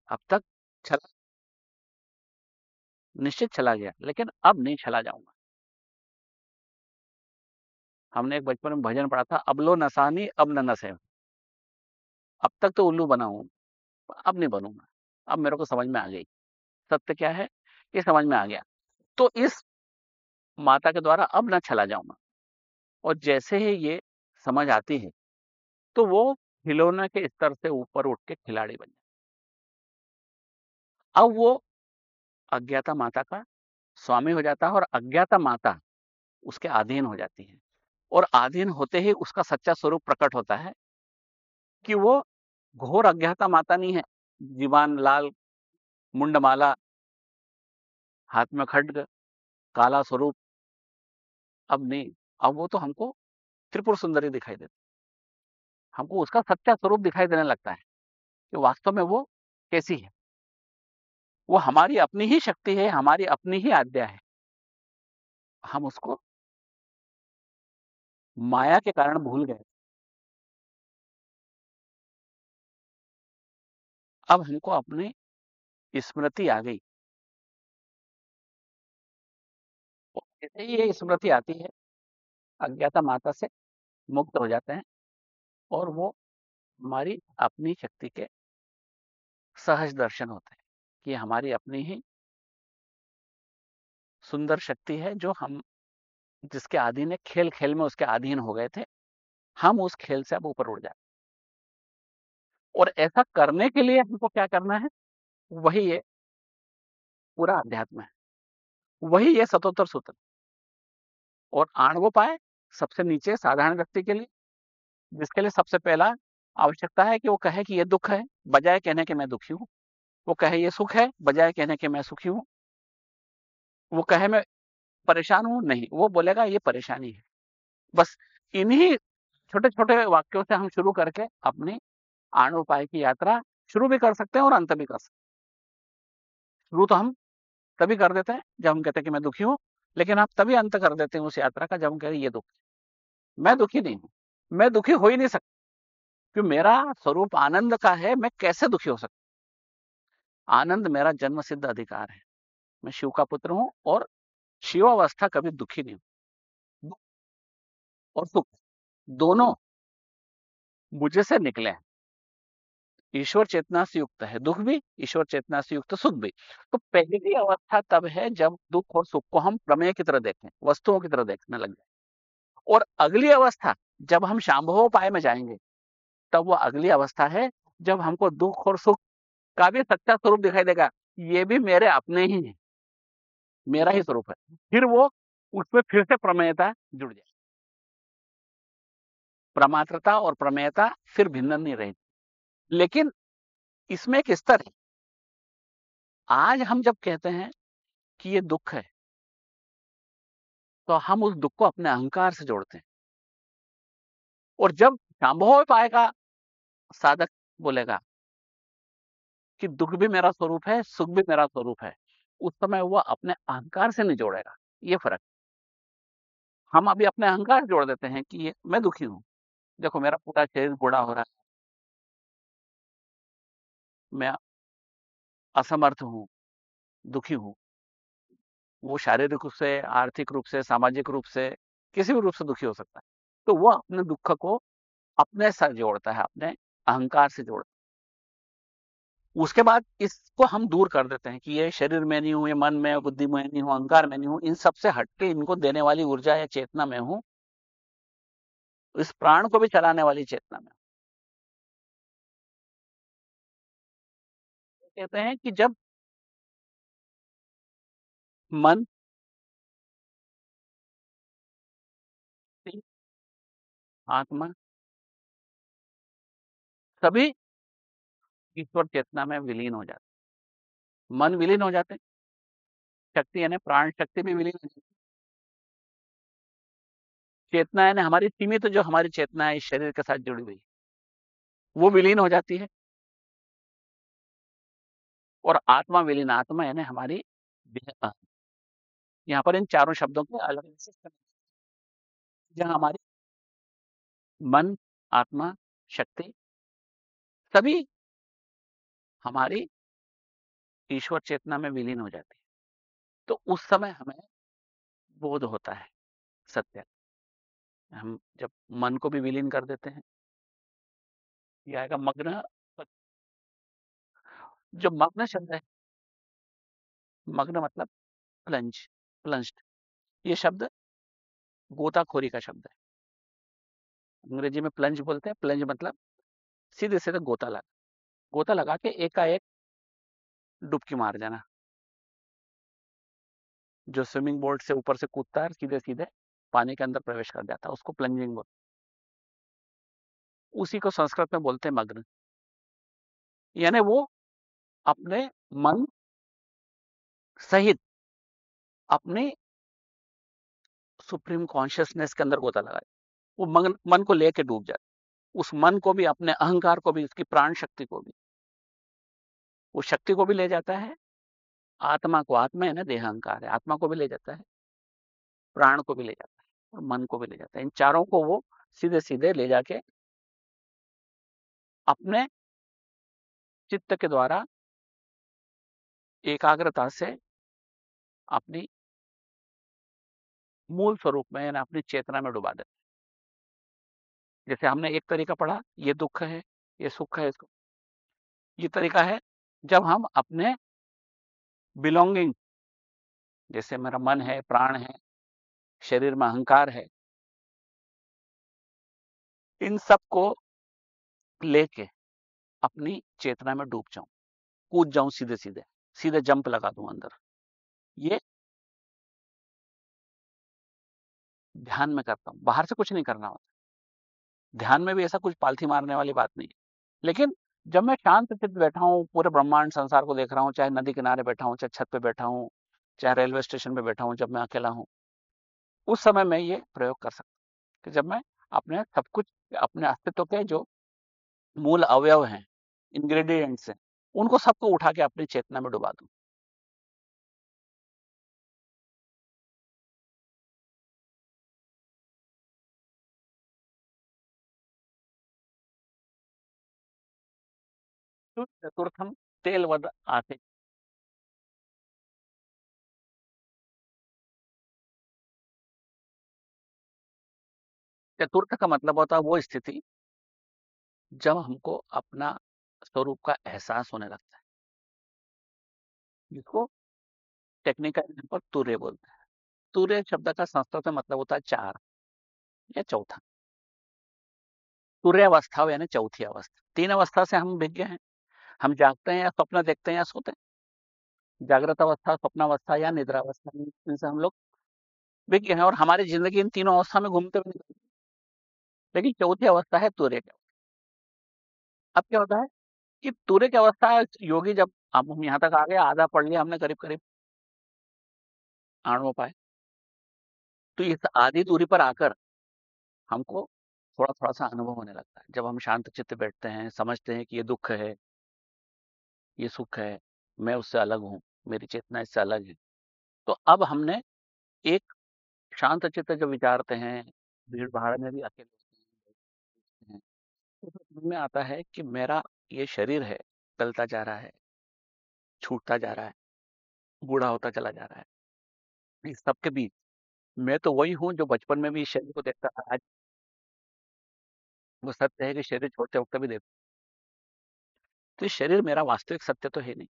अब तक चला निश्चित चला गया, लेकिन अब नहीं चला जाऊँगा। हमने एक बचपन में भजन पढ़ा था, अब लो नसानी अब न नसे अब तक तो उल्लू बना हूँ, अब नहीं बनूँगा। अब मेरे को समझ में आ गई। सत्य क्या है? ये समझ में आ गया। तो इस माता के द्वारा अब ना चला जाऊँगा। और जैसे ही ये समझ आती है तो वो खिलौना के स्तर से ऊपर उठ के खिलाड़ी बन जाए अब वो अज्ञाता माता का स्वामी हो जाता है और अज्ञाता माता उसके अधीन हो जाती है। और अधीन होते ही उसका सच्चा स्वरूप प्रकट होता है कि वो घोर अज्ञाता माता नहीं है। जीवान, लाल, मुंडमाला, हाथ में खड्ग, काला स्वरूप। अब नहीं, अब वो तो हमको त्रिपुर सुंदरी दिखाई देती हमको उसका सच्चा स्वरूप दिखाई देने लगता है कि वास्तव में वो कैसी है? वो हमारी अपनी ही शक्ति है, हमारी अपनी ही आज्ञा है। हम उसको माया के कारण भूल गए। अब हमको अपनी स्मृति आ गई। जैसे ही ये स्मृति आती है, अज्ञाता माता से मुक्त हो जाते हैं और वो हमारी अपनी शक्ति के सहज दर्शन होते हैं। कि हमारी अपनी ही सुंदर शक्ति है, जो हम, जिसके अधीन है, खेल खेल में उसके अधीन हो गए थे, हम उस खेल से अब ऊपर उड़ जाए। और ऐसा करने के लिए हमको क्या करना है? वही ये पूरा अध्यात्म है। वही ये सतोत्तर सूत्र। और आणवो पाए सबसे नीचे साधारण व्यक्ति के लिए, जिसके लिए सबसे पहला आवश्यकता है कि वो कहे कि ये दुख है, बजाय कहने के मैं दुखी हूँ। वो कहे, ये सुख है? बजाय कहने के, मैं सुखी हूँ। वो कहे, मैं परेशान हूँ? नहीं, वो बोलेगा, ये परेशानी है। बस इन्हीं छोटे छोटे वाक्यों से हम शुरू करके अपनी आण उपाय की यात्रा शुरू भी कर सकते हैं और अंत भी कर सकते हैं। शुरू तो हम तभी कर देते हैं जब हम कहते हैं कि मैं दुखी हूँ, लेकिन आप तभी अंत कर देते हैं उस यात्रा का जब हम कह रहे ये दुख मैं दुखी नहीं हूँ। मैं दुखी हो ही नहीं सकता। क्योंकि मेरा स्वरूप आनंद का है, मैं कैसे दुखी हो सकता आनंद मेरा जन्म सिद्ध अधिकार है। मैं शिव का पुत्र हूँ और शिव अवस्था कभी दुखी नहीं हूँ। और सुख, दोनों मुझे से निकले हैं। ईश्वर चेतना से युक्त है, दुख भी, ईश्वर चेतना से युक्त, सुख भी। तो पहली अवस्था तब है जब दुख और सुख को हम प्रमेय की तरह देखें, वस्तुओं की तरह देखने लग जाए। और अगली अवस्था, जब हम शाम्भवोपाय में जाएँगे, तब वो अगली अवस्था है जब हमको दुख और सुख का भी सच्चा स्वरूप दिखाई देगा। ये भी मेरे अपने ही है। मेरा ही स्वरूप है। फिर वो उसमें फिर से प्रमेयता जुड़ जाए। प्रमात्रता और प्रमेयता फिर भिन्न नहीं रहेगी लेकिन इसमें एक स्तर है। आज हम जब कहते हैं कि ये दुख है तो हम उस दुख को अपने अहंकार से जोड़ते हैं। और जब संभव पाएगा, साधक बोलेगा कि दुख भी मेरा स्वरूप है, सुख भी मेरा स्वरूप है, उस समय वह अपने अहंकार से नहीं जोड़ेगा, ये फ़र्क। हम अभी अपने अहंकार जोड़ देते हैं कि ये, मैं दुखी हूँ, देखो मेरा पूरा शरीर बूढ़ा हो रहा है, मैं असमर्थ हूँ, दुखी हूँ, वो शारीरिक रूप से, आर्थिक रूप से, सामाजिक रूप से, किसी भी रूप से दुखी हो सकता है तो वह अपने दुख को अपने साथ जोड़ता है, अपने अहंकार से जोड़ता है। उसके बाद इसको हम दूर कर देते हैं कि ये शरीर में नहीं हूँ, ये मन में बुद्धि में नहीं हूँ, अहंकार में नहीं हूँ, इन सबसे हटके इनको देने वाली ऊर्जा या चेतना में हूँ। इस प्राण को भी चलाने वाली चेतना में कहते हैं कि जब मन आत्मा सभी ईश्वर चेतना में विलीन हो जाते मन विलीन हो जाते शक्ति यानी प्राण शक्ति भी विलीन हो जाती चेतना यानी हमारी सीमित तो जो हमारी चेतना है, इस शरीर के साथ जुड़ी हुई वो विलीन हो जाती है। और आत्मा विलीन, आत्मा यानी हमारी यहाँ पर इन चारों शब्दों के अलग जहाँ हमारी मन, आत्मा, शक्ति सभी हमारी ईश्वर चेतना में विलीन हो जाती है। तो उस समय हमें बोध होता है सत्य। हम जब मन को भी विलीन कर देते हैं। यह आएगा मग्न जो मग्न शब्द है। मग्न मतलब प्लंज प्लंज्ड ये शब्द गोताखोरी का शब्द है। अंग्रेज़ी में प्लंज बोलते हैं। प्लंज मतलब सीधे सीधे गोता लगा। गोता लगा के एक का एक डुबकी मार जाना जो स्विमिंग बोर्ड से ऊपर से कूदता है सीधे सीधे पानी के अंदर प्रवेश कर जाता है, उसको प्लंजिंग बोलते उसी को संस्कृत में बोलते हैं मग्न। यानी वो अपने मन सहित अपने सुप्रीम कॉन्शियसनेस के अंदर गोता लगाए। वो मन मन को लेके डूब जाए। उस मन को भी, अपने अहंकार को भी, उसकी प्राण शक्ति को भी। वो शक्ति को भी ले जाता है, आत्मा को, आत्मा है ना देह अहंकार है, आत्मा को भी ले जाता है, प्राण को भी ले जाता है और मन को भी ले जाता है। इन चारों को वो सीधे सीधे ले जाके अपने चित्त के द्वारा एकाग्रता से अपनी मूल स्वरूप में, यानी अपनी चेतना में डुबा देते जैसे हमने एक तरीका पढ़ा, ये दुख है, ये सुख है, इसको, ये तरीका है जब हम अपने बिलोंगिंग जैसे मेरा मन है, प्राण है, शरीर में अहंकार है, इन सबको लेके अपनी चेतना में डूब जाऊँ, कूद जाऊँ सीधे सीधे सीधे जंप लगा दूँ अंदर। ये ध्यान में करता हूँ, बाहर से कुछ नहीं करना होता। ध्यान में भी ऐसा कुछ पालथी मारने वाली बात नहीं है, लेकिन जब मैं शांत चित्त बैठा हूँ, पूरे ब्रह्मांड संसार को देख रहा हूँ, चाहे नदी किनारे बैठा हूँ, चाहे छत पे बैठा हूँ, चाहे रेलवे स्टेशन पे बैठा हूँ, जब मैं अकेला हूँ, उस समय मैं ये प्रयोग कर सकता हूँ कि जब मैं अपने सब कुछ, अपने अस्तित्व के जो मूल अवयव हैं, इंग्रेडिएंट्स हैं, उनको सबको उठा के अपनी चेतना में डुबा दूँ। चतुर्थम तेल वद आते चतुर्थ का मतलब होता है वो स्थिति, जब हमको अपना स्वरूप का एहसास होने लगता है। जिसको टेक्निकल पर तुर्य बोलते हैं। तुर्य शब्द का संस्कृत में मतलब होता है चार या चौथा। तुर्य अवस्था यानी चौथी अवस्था। तीन अवस्था से हम विज्ञ हैं। हम जागते हैं या स्वप्न देखते हैं या सोते हैं। जागृत अवस्था स्वप्नावस्था या निद्रावस्था इनसे हम लोग विज्ञ हैं और हमारी ज़िंदगी इन तीनों अवस्था में घूमते हुए लेकिन चौथी अवस्था है तूर्य की अब क्या होता है कि तूर्य की अवस्था योगी जब अब हम यहाँ तक आ गए आधा पढ़ लिया हमने करीब करीब आणोपाय तो इस आधी दूरी पर आकर हमको थोड़ा-थोड़ा सा अनुभव होने लगता है। जब हम शांत चित्त बैठते हैं, समझते हैं कि ये दुख है ये सुख है, मैं उससे अलग हूँ, मेरी चेतना इससे अलग है। तो अब हमने एक शांत चित्त जब विचारते हैं, भीड़-भाड़ में भी अकेले तो में आता है कि मेरा ये शरीर है, गलता जा रहा है, छूटता जा रहा है, बूढ़ा होता चला जा रहा है। इस सब के बीच मैं तो वही हूँ जो बचपन में भी इस शरीर को देखता था आज वो सत्य है कि शरीर छोड़ते वक़्त भी देख तो ये शरीर मेरा वास्तविक सत्य तो है नहीं।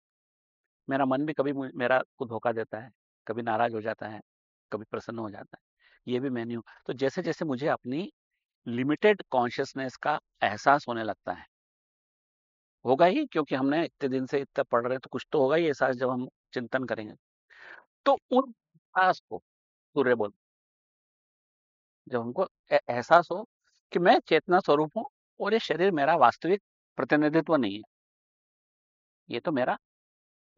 मेरा मन भी कभी मेरा को धोखा देता है, कभी नाराज़ हो जाता है, कभी प्रसन्न हो जाता है। ये भी मैं नहीं हूँ। तो जैसे-जैसे मुझे अपनी लिमिटेड कॉन्शियसनेस का एहसास होने लगता है होगा ही क्योंकि हमने इतने दिन से इतना पढ़ रहे हैं तो कुछ तो होगा ही एहसास जब हम चिंतन करेंगे। तो उन एहसास को सूर्य बोल जब हमको एहसास हो कि मैं चेतना स्वरूप हूँ और ये शरीर मेरा वास्तविक प्रतिनिधित्व नहीं है। ये तो मेरा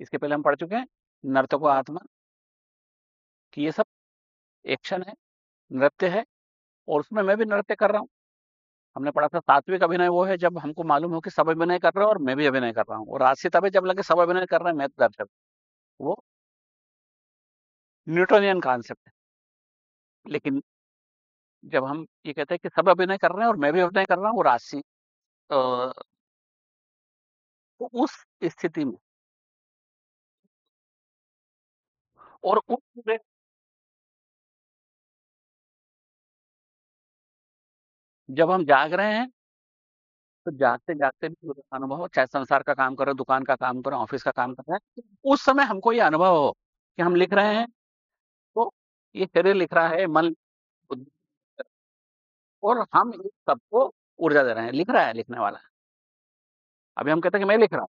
इसके पहले हम पढ़ चुके हैं नर्तको आत्मा। कि ये सब एक्शन है, नृत्य है और उसमें मैं भी नृत्य कर रहा हूँ। हमने पढ़ा था सात्विक अभिनय वो है जब हमको मालूम हो कि सब अभिनय कर रहे हैं और मैं भी अभिनय कर रहा हूँ और राजसी तभी जब लगे सब अभिनय कर रहे हैं मैं तो दर्शक वो न्यूटोनियन कॉन्सेप्ट है। लेकिन जब हम ये कहते हैं कि सब अभिनय कर रहे हैं और मैं भी अभिनय कर रहा हूँ वो राशि तो उस स्थिति में और उस पूरे जब हम जाग रहे हैं तो जागते-जागते भी मुझे अनुभव हो, चाहे संसार का काम कर दुकान का काम कर ऑफ़िस का काम कर रहे हैं, तो उस समय हमको ये अनुभव हो कि हम लिख रहे हैं, तो ये शरीर लिख रहा है, मन और हम इस सबको ऊर्जा दे रहे हैं, लिख रहा है लिखने वाला। अभी हम कहते हैं कि मैं लिख रहा हूँ।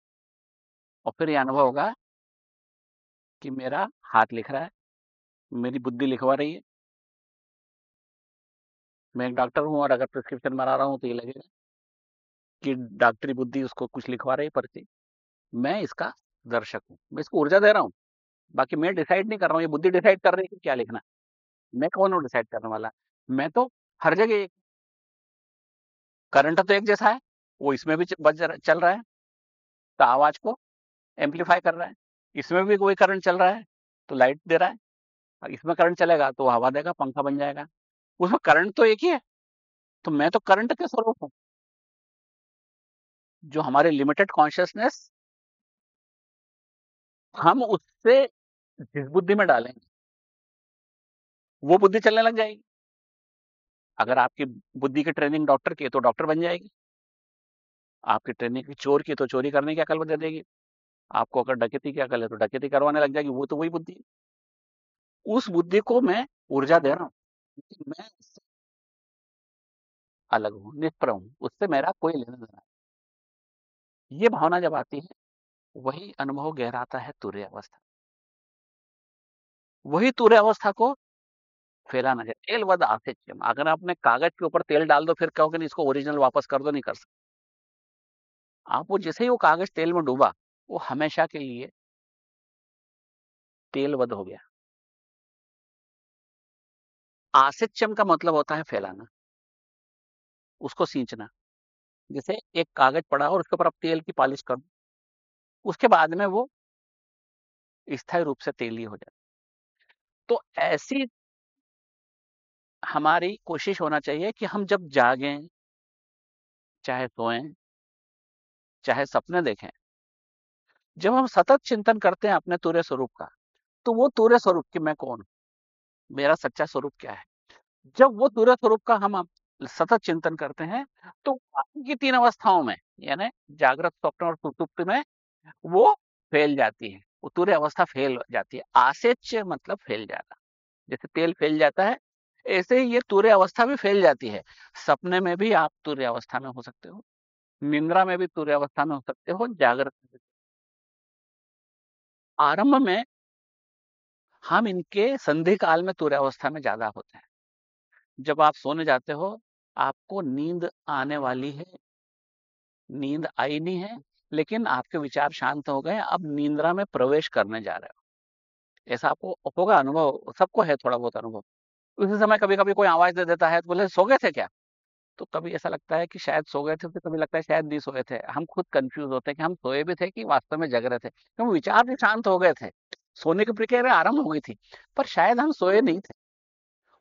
और फिर ये अनुभव होगा कि मेरा हाथ लिख रहा है, मेरी बुद्धि लिखवा रही है। मैं एक डॉक्टर हूँ और अगर प्रिस्क्रिप्शन बना रहा हूँ तो ये लगेगा कि डॉक्टरी बुद्धि उसको कुछ लिखवा रही पर्ची। मैं इसका दर्शक हूँ, मैं इसको ऊर्जा दे रहा हूँ। बाकी मैं डिसाइड नहीं कर रहा हूँ, ये बुद्धि डिसाइड कर रही है कि क्या लिखना मैं कौन हूँ डिसाइड करने वाला? मैं तो हर जगह एक करंट तो एक जैसा है, वो इसमें भी बज चल रहा है। तो आवाज़ को एम्प्लीफाई कर रहा है। इसमें भी कोई करंट चल रहा है, तो लाइट दे रहा है। और इसमें करंट चलेगा तो हवा देगा, पंखा बन जाएगा। उसमें करंट तो एक ही है। तो मैं तो करंट के स्वरूप हूँ जो हमारे लिमिटेड कॉन्शियसनेस हम उससे जिस बुद्धि में डालेंगे वो बुद्धि चलने लग जाएगी। अगर आपकी बुद्धि की ट्रेनिंग डॉक्टर की है तो डॉक्टर बन जाएगी। आपकी ट्रेनिंग की चोर की तो चोरी करने की अकल दे देगी। आपको अगर डकैती क्या कर ले तो डकैती करवाने लग जाएगी, वो तो वही बुद्धि। उस बुद्धि को मैं ऊर्जा दे रहा हूँ, मैं अलग हूँ, निष्प्र हूँ, उससे मेरा कोई लेना-देना ये भावना जब आती है, वही अनुभव गहराता है तुर्य अवस्था। वही तुर्य अवस्था को फैलाना चाहिए तेल वद आसिच्यम अगर आपने कागज़ के ऊपर तेल डाल दो फिर कहोगे नहीं इसको ओरिजिनल वापस कर दो, नहीं कर सकते। आप वो जैसे ही वो कागज़ तेल में डूबा, वो हमेशा के लिए तेलवद हो गया। आसिच्यम का मतलब होता है फैलाना। उसको सींचना। जैसे एक कागज़ पड़ा और उसके ऊपर आप तेल की पॉलिश कर। उसके बाद में वो स्थायी रूप से तेली हो जाए। तो ऐसी हमारी कोशिश होना चाहिए कि हम जब जागें, चाहे सोएँ, चाहे सपने देखें जब हम सतत चिंतन करते हैं अपने तूर्य स्वरूप का, तो वो तूर्य स्वरूप कि मैं कौन हूँ? मेरा सच्चा स्वरूप क्या है? जब वो तुर्य स्वरूप का हम सतत चिंतन करते हैं, तो की 3 अवस्थाओं में, यानी जागृत, स्वप्न और सुषुप्ति में वो फैल जाती है। वो तूर्य अवस्था फैल जाती है। आसेच्य मतलब फैल जाना। जैसे तेल फैल जाता है, ऐसे ही ये तूर्य अवस्था भी फैल जाती है। सपने में भी आप तूर्य अवस्था में हो सकते हो, निंद्रा में भी तूर्य अवस्था में हो सकते हो, जागृत। आरंभ में हम इनके संधि काल में तुर्य अवस्था में ज़्यादा होते हैं। जब आप सोने जाते हो, आपको नींद आने वाली है। नींद आई नहीं है, लेकिन आपके विचार शांत हो गए, अब निंद्रा में प्रवेश करने जा रहे हो। ऐसा आपको होगा अनुभव सबको है थोड़ा बहुत अनुभव उसी समय कभी-कभी कोई आवाज़ दे देता है तो बोले सो गए थे क्या? तो कभी ऐसा लगता है कि शायद सो गए थे, तो कभी लगता है शायद नहीं सोए थे। हम खुद कंफ्यूज होते हैं कि हम सोए भी थे कि वास्तव में जग रहे थे। क्यों विचार भी शांत हो गए थे। सोने की प्रक्रिया आरंभ हो गई थी, पर शायद हम सोए नहीं थे।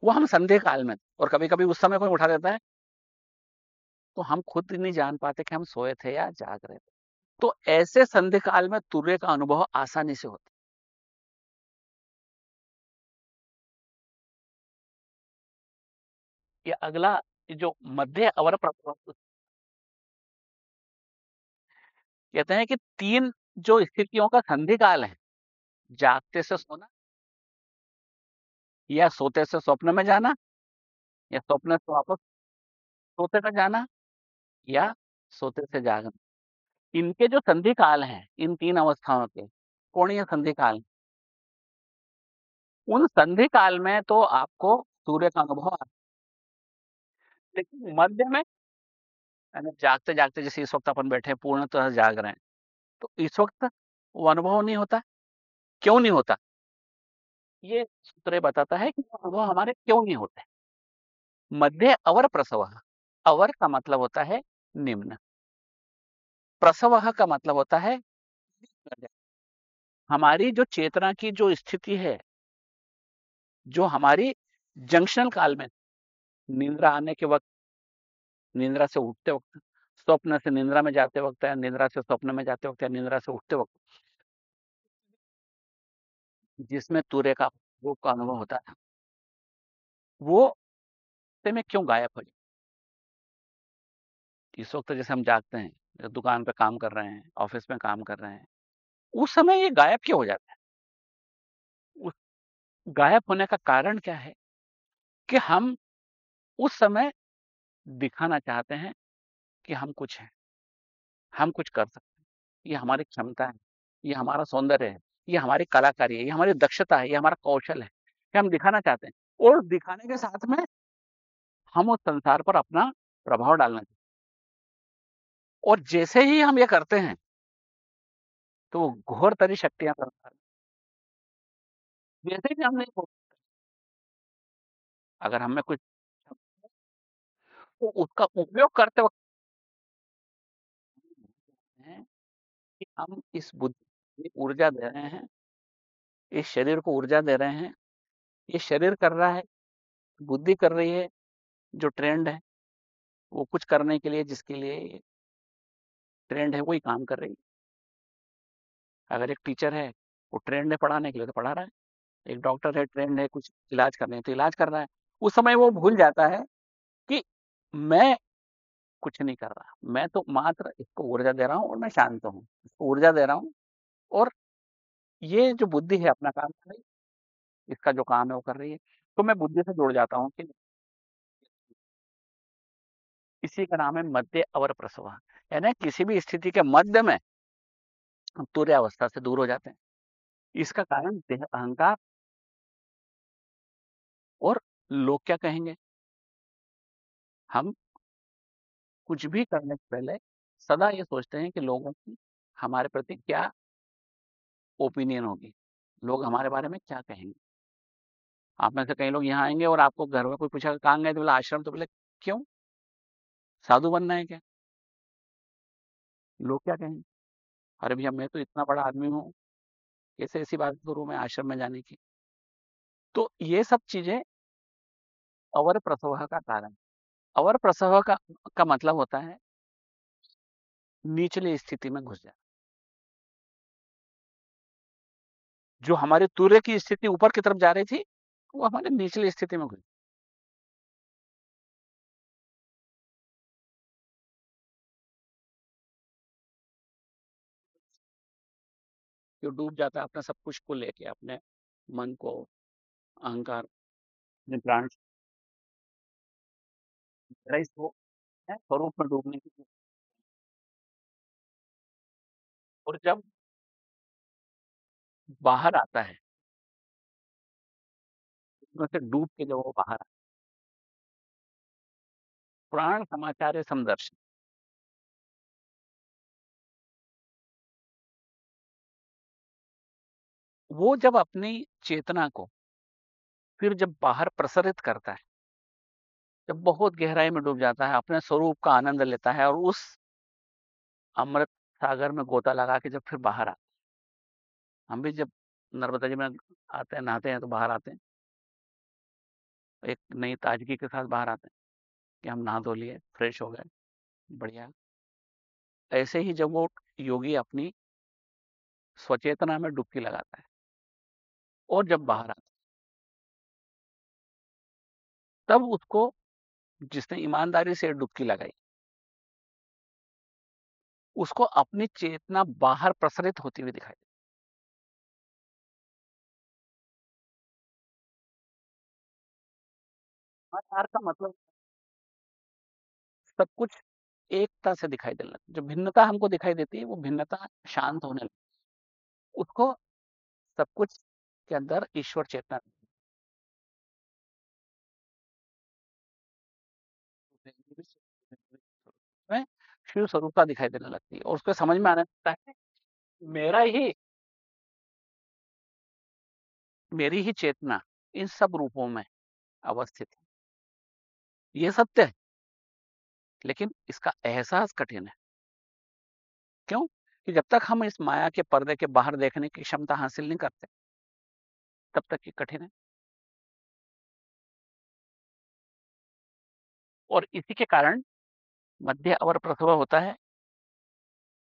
वो हम संध्या काल में और कभी-कभी उस समय कोई उठा देता है तो हम खुद नहीं जान पाते कि हम सोए थे या जाग रहे थे। तो ऐसे संध्या काल में तुर्य का अनुभव आसानी से होता है। ये अगला जो मध्य अवर प्रसव कहते हैं कि 3 जो स्थितियों का संधि काल है, जागते से सोना या सोते से स्वप्न में जाना या स्वप्न से वापस सोते में जाना या सोते से जागना। इनके जो संधि काल हैं, इन तीन अवस्थाओं के, कोणीय संधि काल उन संधि काल में तो आपको सूर्य का अनुभव आता लेकिन मध्य में यानी जागते-जागते जैसे इस वक़्त अपन बैठे हैं पूर्णतः जाग रहे हैं, तो इस वक़्त वो अनुभव नहीं होता। क्यों नहीं होता? ये सूत्र बताता है कि अनुभव हमारे क्यों नहीं होते। मध्य अवर प्रसवः अवर का मतलब होता है निम्न। प्रसवः का मतलब होता है हमारी जो चेतना की जो स्थिति है जो हमारी जंक्शनल काल में निंद्रा आने के वक़्त निंद्रा से उठते वक़्त, स्वप्न से निंद्रा में जाते वक़्त या निंद्रा से स्वप्न में जाते वक़्त या निंद्रा से उठते वक़्त जिसमें तूर्य का रूप का अनुभव होता है। वो में क्यों गायब हो इस वक़्त जैसे हम जागते हैं, दुकान पे काम कर रहे हैं, ऑफ़िस में काम कर रहे हैं, उस समय ये गायब क्यों हो जाता है? गायब होने का कारण क्या है? कि हम उस समय दिखाना चाहते हैं कि हम कुछ हैं। हम कुछ कर सकते हैं। ये हमारी क्षमता है, ये हमारा सौंदर्य है, ये हमारी कलाकारी है, ये हमारी दक्षता है, ये हमारा कौशल है, कि हम दिखाना चाहते हैं और दिखाने के साथ में हम उस संसार पर अपना प्रभाव डालना चाहते और जैसे ही हम ये करते हैं तो वो घोर तरी शक्तियाँ संसार जैसे ही हमने अगर हमें कुछ तो उसका उपयोग करते वक़्त कि हम इस बुद्धि ऊर्जा दे रहे हैं, इस शरीर को ऊर्जा दे रहे हैं। ये शरीर कर रहा है, बुद्धि कर रही है, जो ट्रेंड है, वो कुछ करने के लिए, जिसके लिए ट्रेंड है, वही काम कर रही है। अगर एक टीचर है, वो ट्रेंड है पढ़ाने के लिए तो पढ़ा रहा है। एक डॉक्टर है, ट्रेंड है, कुछ इलाज करने तो इलाज कर रहा है। उस समय वो भूल जाता है कि मैं कुछ नहीं कर रहा। मैं तो मात्र इसको ऊर्जा दे रहा हूँ और मैं शांत हूँ। इसको ऊर्जा दे रहा हूँ और ये जो बुद्धि है अपना काम कर रही है, इसका जो काम है वो कर रही है तो मैं बुद्धि से जुड़ जाता हूँ कि इसी का नाम है मध्य अवर प्रसव। यानी किसी भी स्थिति के मध्य में तुर्य अवस्था से दूर हो जाते हैं। इसका कारण देह अहंकार और लोग क्या कहेंगे? हम कुछ भी करने से पहले सदा ये सोचते हैं कि लोगों की, हमारे प्रति क्या ओपिनियन होगी? लोग हमारे बारे में क्या कहेंगे? आप में से कई लोग यहाँ आएँगे और आपको घर में कोई पूछा कहाँ गए तो बोले, आश्रम. तो बोले, क्यों? साधु बनना है क्या? लोग क्या कहेंगे? अरे भैया, मैं तो इतना बड़ा आदमी हूँ, कैसे ऐसी बात करूँ मैं आश्रम में जाने की? तो ये सब चीज़ें अवर प्रसव का कारण अवर प्रसव का का मतलब होता है निचली स्थिति में घुस जाना। जो हमारे तूर्य की स्थिति ऊपर की तरफ़ जा रही थी, वो हमारे निचली स्थिति में घुस जो डूब जाता है, अपना सब कुछ को लेके, अपने मन को, अहंकार स्वरूप में डूबने की और जब बाहर आता है उसमें से डूब के जब वो बाहर आता प्राण समाचार समदर्शन। वो जब अपनी चेतना को फिर जब बाहर प्रसरित करता है जब बहुत गहराई में डूब जाता है, अपने स्वरूप का आनंद लेता है और उस अमृत सागर में गोता लगा के जब फिर बाहर आता हम भी जब नर्मदा जी में आते हैं, नहाते हैं तो बाहर आते हैं। एक नई ताजगी के साथ बाहर आते हैं कि हम नहा धो लिए, फ्रेश हो गए, बढ़िया। ऐसे ही जब वो योगी अपनी स्वचेतना में डुबकी लगाता है और जब बाहर आता है। तब उसको जिसने ईमानदारी से डुबकी लगाई। उसको अपनी चेतना बाहर प्रसरित होती हुई दिखाई समाचार का मतलब? सब कुछ एकता से दिखाई देने लगता जो भिन्नता हमको दिखाई देती है, वो भिन्नता शांत होने लगती उसको सब कुछ के अंदर ईश्वर चेतना शिव स्वरूपता दिखाई देने लगती है, और उसको समझ में आने लगता है मेरा ही मेरी ही चेतना इन सब रूपों में अवस्थित है। ये सत्य है। लेकिन इसका एहसास कठिन है। क्यों? कि जब तक हम इस माया के पर्दे के बाहर देखने की क्षमता हासिल नहीं करते, तब तक ये कठिन है। और इसी के कारण मध्य अवर प्रसव होता है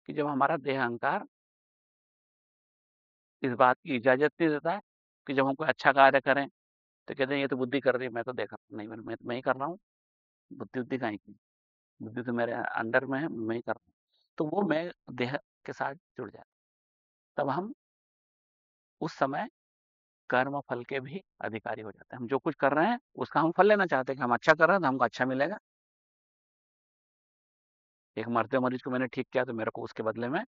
कि जब हमारा देह अहंकार इस बात की इजाज़त नहीं देता है कि जब हम कोई अच्छा कार्य करें तो कहते हैं ये तो बुद्धि कर रही है मैं तो देखा नहीं मैं मैं, मैं ही कर रहा हूँ। बुद्धि बुद्धि कहीं की? बुद्धि तो मेरे अंडर में है मैं ही कर रहा हूँ। तो वो मैं देह के साथ जुड़ जाता तब हम उस समय कर्म फल के भी अधिकारी हो जाते हैं। हम जो कुछ कर रहे हैं उसका हम फल लेना चाहते हैं कि हम अच्छा कर रहे हैं तो हमको अच्छा मिलेगा। एक मरते मरीज़ को मैंने ठीक किया तो मेरे को उसके बदले में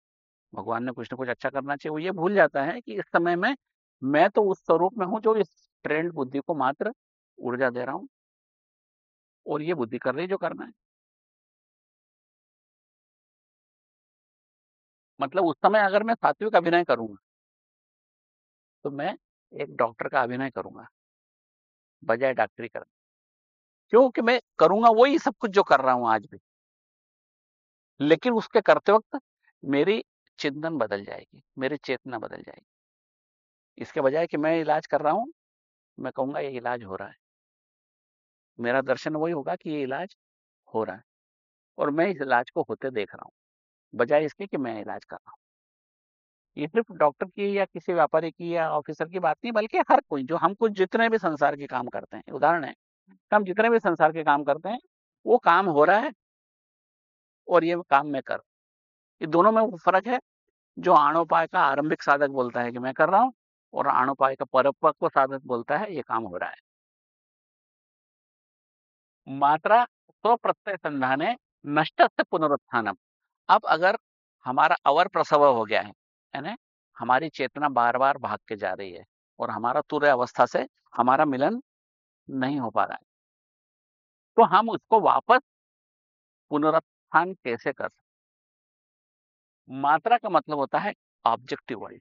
भगवान ने कुछ ना कुछ अच्छा करना चाहिए। वो ये भूल जाता है कि इस समय में मैं तो उस स्वरूप में हूँ जो इस ट्रेंड बुद्धि को मात्र ऊर्जा दे रहा हूँ। और ये बुद्धि कर रही जो करना है। मतलब उस समय अगर मैं सात्विक अभिनय करूँगा तो मैं एक डॉक्टर का अभिनय करूँगा, बजाय डॉक्टरी करने। क्योंकि मैं करूँगा वही सब कुछ जो कर रहा हूँ आज भी। लेकिन उसके करते वक्त मेरी चिंतन बदल जाएगी, मेरी चेतना बदल जाएगी। इसके बजाय कि मैं इलाज कर रहा हूँ, मैं कहूँगा ये इलाज हो रहा है। मेरा दर्शन वही होगा कि ये इलाज हो रहा है और मैं इस इलाज को होते देख रहा हूँ, बजाय इसके कि मैं इलाज कर रहा हूँ। ये सिर्फ़ डॉक्टर की या किसी व्यापारी की या ऑफिसर की बात नहीं, बल्कि हर कोई, जो हम कुछ जितने भी संसार के काम करते हैं, उदाहरण है, हम जितने भी संसार के काम करते हैं, वो काम हो रहा है और ये काम मैं कर ये दोनों में फ़र्क है, जो आणोपाय का आरंभिक साधक बोलता है कि मैं कर रहा हूँ और आणोपाय का परपक्व साधक बोलता है, ये काम हो रहा है। मात्रा स्वप्रत्यय संधाने नष्ट से पुनरुत्थानम। अब अगर हमारा अवर प्रसव हो गया है यानी हमारी चेतना बार बार भाग के जा रही है और हमारा तुरय अवस्था से हमारा मिलन नहीं हो पा रहा है तो हम उसको वापस पुनरुत्थान कैसे कर सकते मात्रा का मतलब होता है ऑब्जेक्टिव वर्ल्ड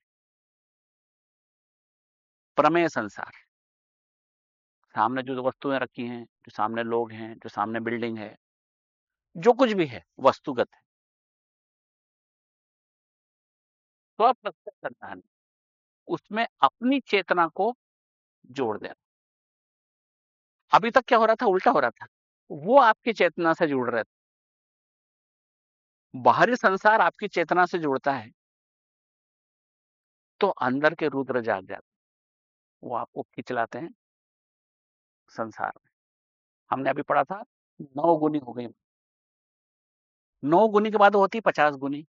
प्रमेय संसार। सामने जो वस्तुएँ रखी हैं, जो सामने लोग हैं, जो सामने बिल्डिंग है, जो कुछ भी है, वस्तुगत है। संधान उसमें अपनी चेतना को जोड़ देना अभी तक क्या हो रहा था? उल्टा हो रहा था। वो आपकी चेतना से जुड़ रहे थे। बाहरी संसार आपकी चेतना से जुड़ता है। तो अंदर के रुद्र जाग जाते वो आपको खिंचलाते हैं संसार में। हमने अभी पढ़ा था, नौ गुनी हो गई। नौ गुनी के बाद होती पचास गुनी।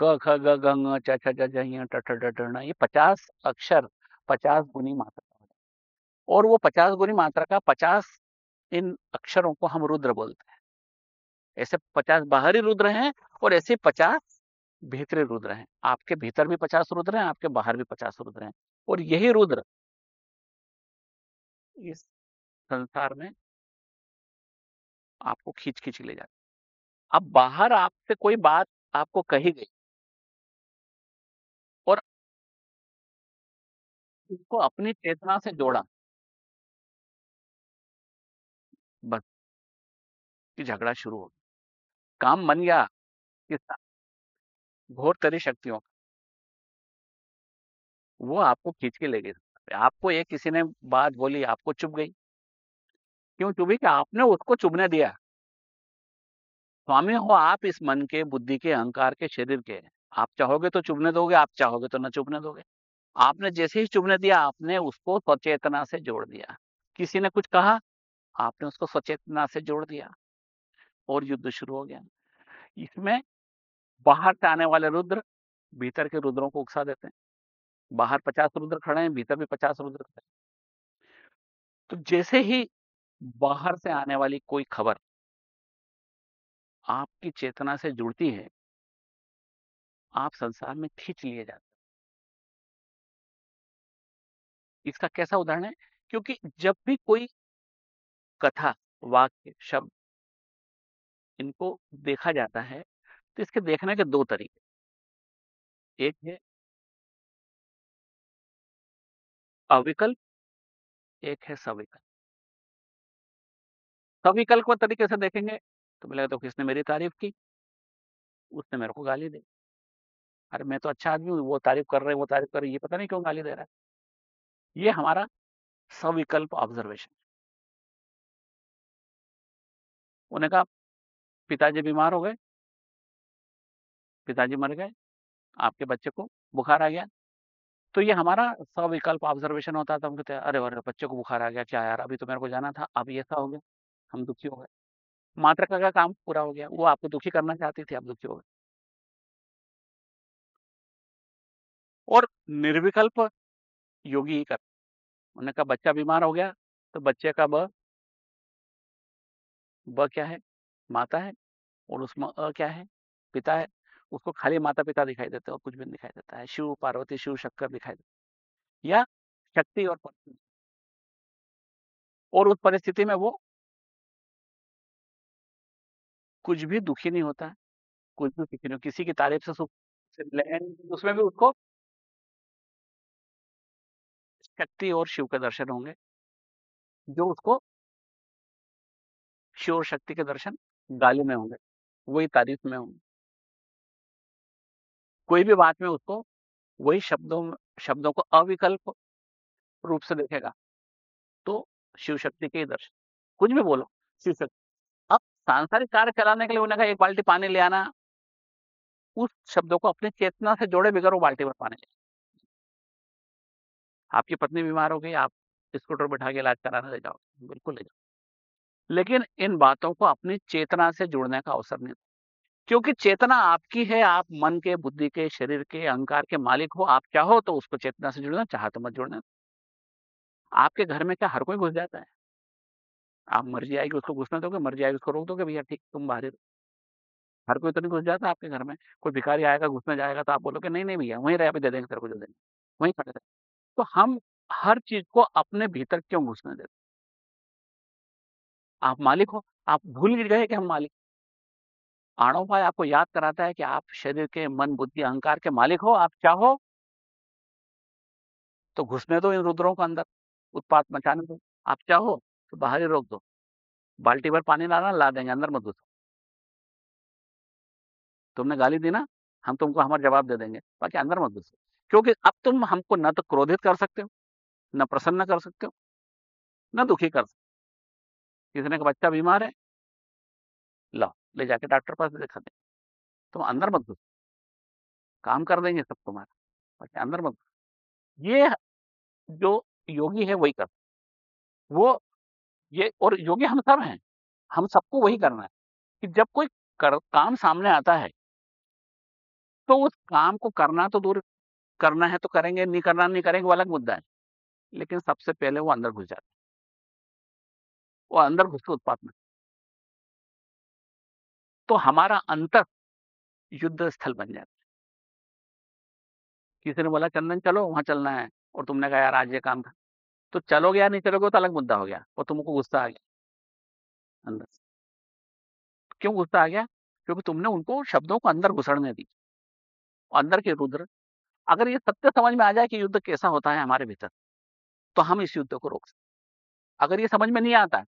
क, ख, ग ग ng च छ ज ये पचास अक्षर, पचास गुनी मात्रा और वो पचास गुनी मात्रा का पचास इन अक्षरों को हम रुद्र बोलते हैं। ऐसे पचास बाहरी रुद्र हैं और ऐसे पचास भीतरी रुद्र हैं आपके भीतर भी पचास रुद्र हैं, आपके बाहर भी पचास रुद्र हैं और यही रुद्र इस संसार में आपको खींच खींच ले जाते अब बाहर आपसे कोई बात आपको कही गई और उसको अपनी चेतना से जोड़ा। बस। कि झगड़ा शुरू हो काम बन गया किसका? घोर तरी शक्तियों का वो आपको खींच के ले गई। आपको एक किसी ने बात बोली, आपको चुप गई। क्यों चुभी? कि आपने उसको चुभने दिया। स्वामी हो आप इस मन के, बुद्धि के, अहंकार के, शरीर के। आप चाहोगे तो चुभने दोगे, आप चाहोगे तो न चुभने दोगे। आपने जैसे ही चुभने दिया, आपने उसको स्वचेतना से जोड़ दिया। किसी ने कुछ कहा, आपने उसको स्वचेतना से जोड़ दिया और युद्ध शुरू हो गया। इसमें बाहर से आने वाले रुद्र, भीतर के रुद्रों को उकसा देते हैं। बाहर 50 रुद्र खड़े हैं, भीतर भी 50 रुद्र खड़े हैं। तो जैसे ही बाहर से आने वाली कोई खबर आपकी चेतना से जुड़ती है आप संसार में खींच लिए जाते इसका कैसा उदाहरण है क्योंकि जब भी कोई कथा वाक्य शब्द इनको देखा जाता है। तो इसके देखने के दो तरीके। एक है अविकल्प, एक है सविकल्प। सविकल्प तरीके से देखेंगे तो बोलेगा तो किसने मेरी तारीफ़ की? उसने मेरे को गाली दी। अरे, मैं तो अच्छा आदमी हूँ, वो तारीफ़ कर रहे हैं, वो तारीफ़ कर रहे ये पता नहीं क्यों गाली दे रहा है। ये हमारा सविकल्प ऑब्जर्वेशन उन्हें कहा पिताजी बीमार हो गए। पिताजी मर गए। आपके बच्चे को बुखार आ गया। तो ये हमारा सविकल्प ऑब्जर्वेशन होता था। हम कहते अरे अरे, बच्चे को बुखार आ गया, क्या यार, अभी तो मेरे को जाना था अभी ऐसा हो गया, हम दुखी हो गए। मातृका का काम पूरा हो गया। वो आपको दुखी करना चाहती थी, आप दुखी हो गए। और निर्विकल्प योगी ही कर। उन्होंने कहा, बच्चा बीमार हो गया तो बच्चे का ब क्या है? माता है और उसमें अ, क्या है? पिता है, उसको खाली माता पिता दिखाई देते हैं और कुछ भी दिखाई देता है। शिव, पार्वती, शिव शक्कर दिखाई देते या शक्ति और और उस परिस्थिति में वो कुछ भी दुखी नहीं होता, कुछ भी दुखी नहीं किसी की तारीफ़ से सुख उसमें भी उसको शक्ति और शिव के दर्शन होंगे, जो उसको शिव और शक्ति के दर्शन गाली में होंगे वही तारीफ़ में होंगे। कोई भी बात में उसको वही शब्दों शब्दों को अविकल्प रूप से देखेगा तो शिव शक्ति के दर्शन। कुछ भी बोलो शिव शक्ति अब सांसारिक कार्य चलाने के लिए उन्हें कहा, एक बाल्टी पानी ले आना। उस शब्दों को अपनी चेतना से जोड़े बिगड़ वो बाल्टी भर पानी ले आपकी पत्नी बीमार हो गई, आप स्कूटर बैठा के इलाज कराने ले जाओ। बिल्कुल ले जाओ। लेकिन इन बातों को अपनी चेतना से जुड़ने का अवसर नहीं क्योंकि चेतना आपकी है, आप मन के, बुद्धि के, शरीर के, अहंकार के मालिक हो, आप चाहो तो उसको चेतना से जुड़ना, चाह तो मत जुड़ना। आपके घर में क्या हर कोई घुस जाता है? आप मर्ज़ी आएगी उसको घुसने दोगे, मर्ज़ी आएगी उसको रोक दोगे, भैया, ठीक, तुम बाहर हर कोई तो नहीं घुस जाता आपके घर में। कोई भिखारी आएगा, घुसने जाएगा तो आप बोलोगे, नहीं नहीं भैया, वहीं रहे दे देंगे तेरे को जो देंगे। वहीं खड़े रहे। तो हम हर चीज़ को अपने भीतर क्यों घुसने देते आप मालिक हो, आप भूल गए कि हम मालिक? आणव भाई आपको याद कराता है कि आप शरीर के मन, बुद्धि, अहंकार के मालिक हो, आप चाहो तो घुसने दो इन रुद्रों को अंदर, उत्पात मचाने दो। आप चाहो तो बाहर ही रोक दो। बाल्टी भर पानी लाना ला देंगे, अंदर मत घुसो। तुमने गाली दी ना, हम तुमको हमारा जवाब दे देंगे, बाकी अंदर मत घुसो। क्योंकि अब तुम हमको न तो क्रोधित कर सकते हो, न प्रसन्न कर सकते हो, न दुखी कर सकते किसी ने बच्चा बीमार है? लो ले जाके डॉक्टर पास दिखा दे। तुम अंदर मत घुस। काम कर देंगे सब तुम्हारा। बाकी अंदर मत घुस। ये जो योगी है वही कर वो ये और योगी हम सब हैं। हम सबको वही करना है कि जब कोई कर, काम सामने आता है तो उस काम को करना तो दूर करना है तो करेंगे नहीं करना नहीं करेंगे वो अलग मुद्दा है। लेकिन सबसे पहले वो अंदर घुस जाते वो अंदर घुस के उत्पाद में। तो हमारा अंतर युद्ध स्थल बन जाता है। किसी ने बोला चंदन चलो वहाँ चलना है। और तुमने कहा यार आज ये काम था। तो चलोगे या नहीं चलोगे तो अलग मुद्दा हो गया और तुमको गुस्सा आ गया अंदर क्यों गुस्सा आ गया? क्योंकि तुमने उनको शब्दों को अंदर घुसड़ने दी। अंदर के रुद्र अगर ये सत्य समझ में आ जाए कि युद्ध कैसा होता है हमारे भीतर, तो हम इस युद्ध को रोक सकते अगर ये समझ में नहीं आता,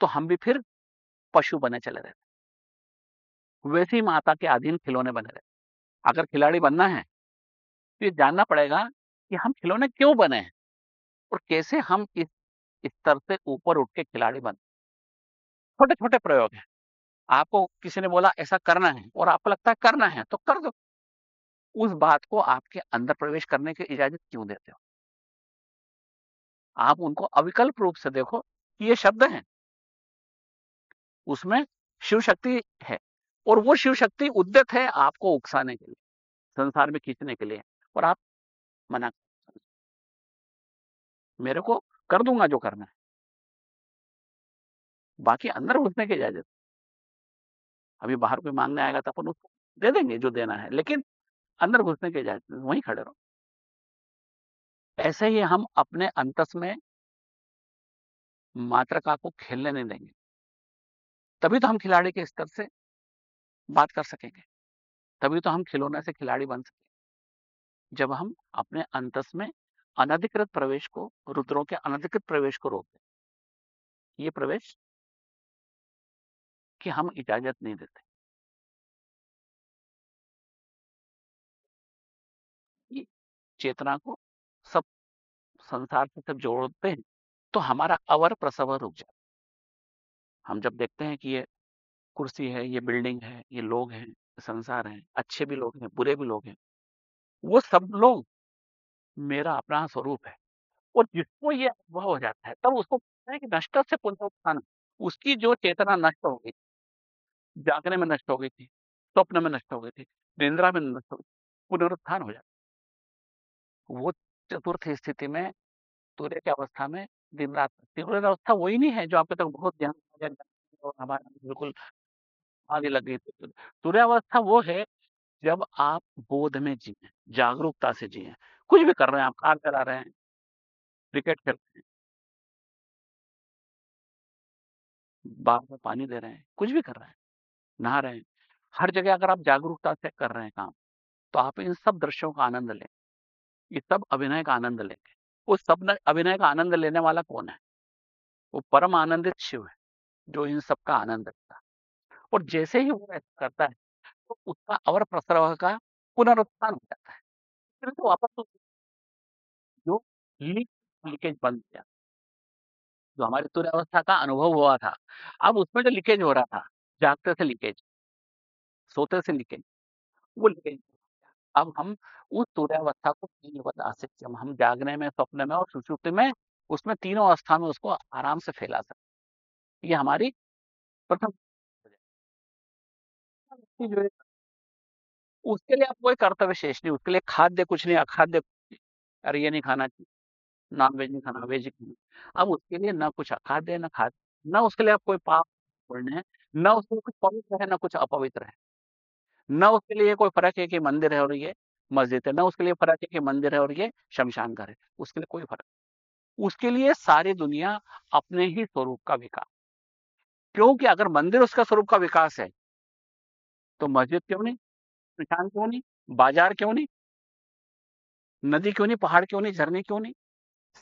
तो हम भी फिर पशु बने चले रहते। वैसी माता के अधीन खिलौने बने रहते। अगर खिलाड़ी बनना है, तो ये जानना पड़ेगा कि हम खिलौने क्यों बने हैं और कैसे हम इस स्तर से ऊपर उठ के खिलाड़ी बन छोटे-छोटे प्रयोग हैं। आपको किसी ने बोला ऐसा करना है और आपको लगता है करना है, तो कर दो। उस बात को आपके अंदर प्रवेश करने की इजाज़त क्यों देते हो? आप उनको अविकल्प रूप से देखो कि ये शब्द हैं। उसमें शिव शक्ति है और वो शिव शक्ति उद्यत है आपको उकसाने के लिए, संसार में खींचने के लिए और आप मना मेरे को कर दूँगा जो करना है। बाकी अंदर घुसने की इजाज़त अभी बाहर कोई मांगने आएगा तो अपन उसको दे देंगे जो देना है, लेकिन अंदर घुसने की इजाज़त वहीं खड़े रहो। ऐसे ही हम अपने अंतस में मातृका को खेलने नहीं देंगे। तभी तो हम खिलाड़ी के स्तर से बात कर सकेंगे। तभी तो हम खिलौने से खिलाड़ी बन सकेंगे। जब हम अपने अंतस में अनधिकृत प्रवेश को, रुद्रों के अनधिकृत प्रवेश को रोक दें। ये प्रवेश की हम इजाज़त नहीं देते। चेतना को सब संसार से सब जोड़ते हैं, तो हमारा अवर प्रसव रुक जाता हम जब देखते हैं कि ये कुर्सी है, ये बिल्डिंग है, ये लोग हैं, संसार है, अच्छे भी लोग हैं, बुरे भी लोग हैं। वो सब लोग मेरा अपना स्वरूप है और जिसको ये अनुभव हो जाता है, तब उसको हैं कि नष्ट से पुनरुत्थान उसकी जो चेतना नष्ट हो गई जागने में नष्ट हो गई थी, स्वप्न में नष्ट हो गई थी, निंद्रा में नष्ट हो गई, पुनरुत्थान हो जाता वो चतुर्थ स्थिति में सूर्य की अवस्था में दिन रात तुर्य अवस्था वही नहीं है जो आपके तक बहुत ध्यान बिल्कुल आगे लग थी। तुर्य वो है जब आप बोध में जिए, जागरूकता से जिए। कुछ भी कर रहे हैं आप, कार चला रहे हैं, क्रिकेट खेल रहे हैं। बाग में पानी दे रहे हैं, कुछ भी कर रहे हैं, नहा रहे हैं। हर जगह अगर आप जागरूकता से कर रहे हैं काम, तो आप इन सब दृश्यों का आनंद लें। ये सब अभिनय का आनंद लेंगे। उस सब अभिनय का आनंद लेने वाला कौन है? वो परम आनंदित शिव है, जो इन सब का आनंद लेता। और जैसे ही वो ऐसा करता है, तो उसका अवर प्रसरव का पुनरुत्थान हो जाता है। फिर तो वापस जो लीक लीकेज बंद किया। जो हमारी तुर्य अवस्था का अनुभव हुआ था, अब उसमें जो लीकेज हो रहा था, जागते से लीकेज सोते से लीकेज, वो लीकेज अब हम उस तुर्यावस्था को तीन बता सकते हम जागने में, स्वप्न में और सुषुप्ति में, उसमें तीनों अवस्था में उसको आराम से फैला सकते ये हमारी प्रथम जो है उसके लिए आप कोई कर्तव्य शेष नहीं, उसके लिए खाद्य कुछ नहीं, अखाद्य अरे ये नहीं खाना चाहिए, नॉन-वेज नहीं खाना, वेज खाना। अब उसके लिए ना कुछ अखाद्य, ना खाद्य, ना उसके लिए आप कोई पाप छोड़ने हैं, ना उसके लिए कुछ पवित्र है, ना कुछ अपवित्र है। ना उसके लिए कोई फ़र्क है कि मंदिर है और ये मस्जिद है, ना उसके लिए फ़र्क है कि मंदिर है और ये शमशान घर है, उसके लिए कोई फ़र्क उसके लिए सारी दुनिया अपने ही स्वरूप का विकास। क्योंकि अगर मंदिर उसका स्वरूप का विकास है, तो मस्जिद क्यों नहीं? शमशान क्यों नहीं? बाज़ार क्यों नहीं? नदी क्यों नहीं? पहाड़ क्यों नहीं? झरने क्यों नहीं?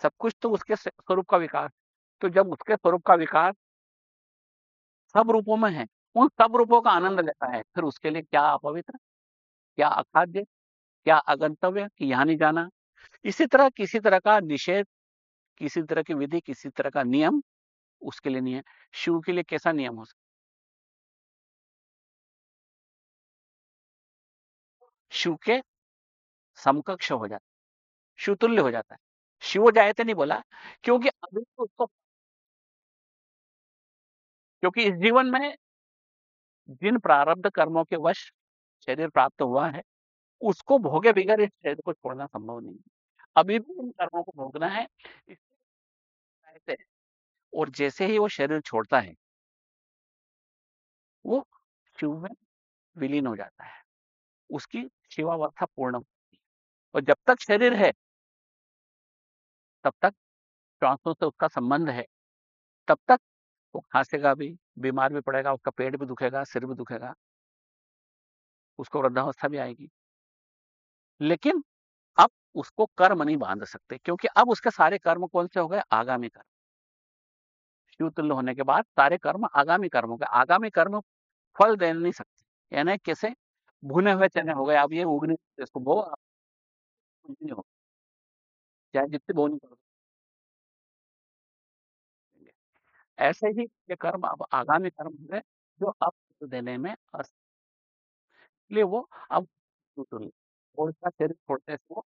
सब कुछ तो उसके स्वरूप का विकास। तो जब उसके स्वरूप का विकास सब रूपों में है, उन सब रूपों का आनंद लेता है, फिर उसके लिए क्या अपवित्र, क्या अखाद्य, क्या अगंतव्य कि यहाँ नहीं जाना। इसी तरह किसी तरह का निषेध, किसी तरह की विधि, किसी तरह का नियम उसके लिए नहीं है। शिव के लिए कैसा नियम हो सकता शिव के समकक्ष हो जाता है, शिवतुल्य हो जाता है। शिव जायते नहीं बोला क्योंकि अभी तो उसको क्योंकि इस जीवन में जिन प्रारब्ध कर्मों के वश शरीर प्राप्त हुआ है, उसको भोगे बिगर इस शरीर को छोड़ना संभव नहीं है। अभी भी उन कर्मों को भोगना है और जैसे ही वो शरीर छोड़ता है वो शिव में विलीन हो जाता है। उसकी शिवावस्था पूर्ण होती है और जब तक शरीर है तब तक श्वासों से उसका संबंध है। तब तक वो खांसेगा भी, बीमार भी पड़ेगा, उसका पेट भी दुखेगा, सिर भी दुखेगा। उसको वृद्धावस्था भी आएगी। लेकिन अब उसको कर्म नहीं बाँध सकते क्योंकि अब उसके सारे कर्म कौन-से हो गए? आगामी कर्म। शिव तुल्य होने के बाद सारे कर्म आगामी कर्म हो गए। आगामी कर्म फल दे नहीं सकते। यानी कैसे? भुने हुए चने हो गए, अब ये उग नहीं सकते, इसको बो आप नहीं होगा। चाहे जितनी बोनी करो। ऐसे ही ये कर्म अब आगामी कर्म हो गए, जो अब देने में इसलिए वो अब इसका शरीर छोड़ते हैं वो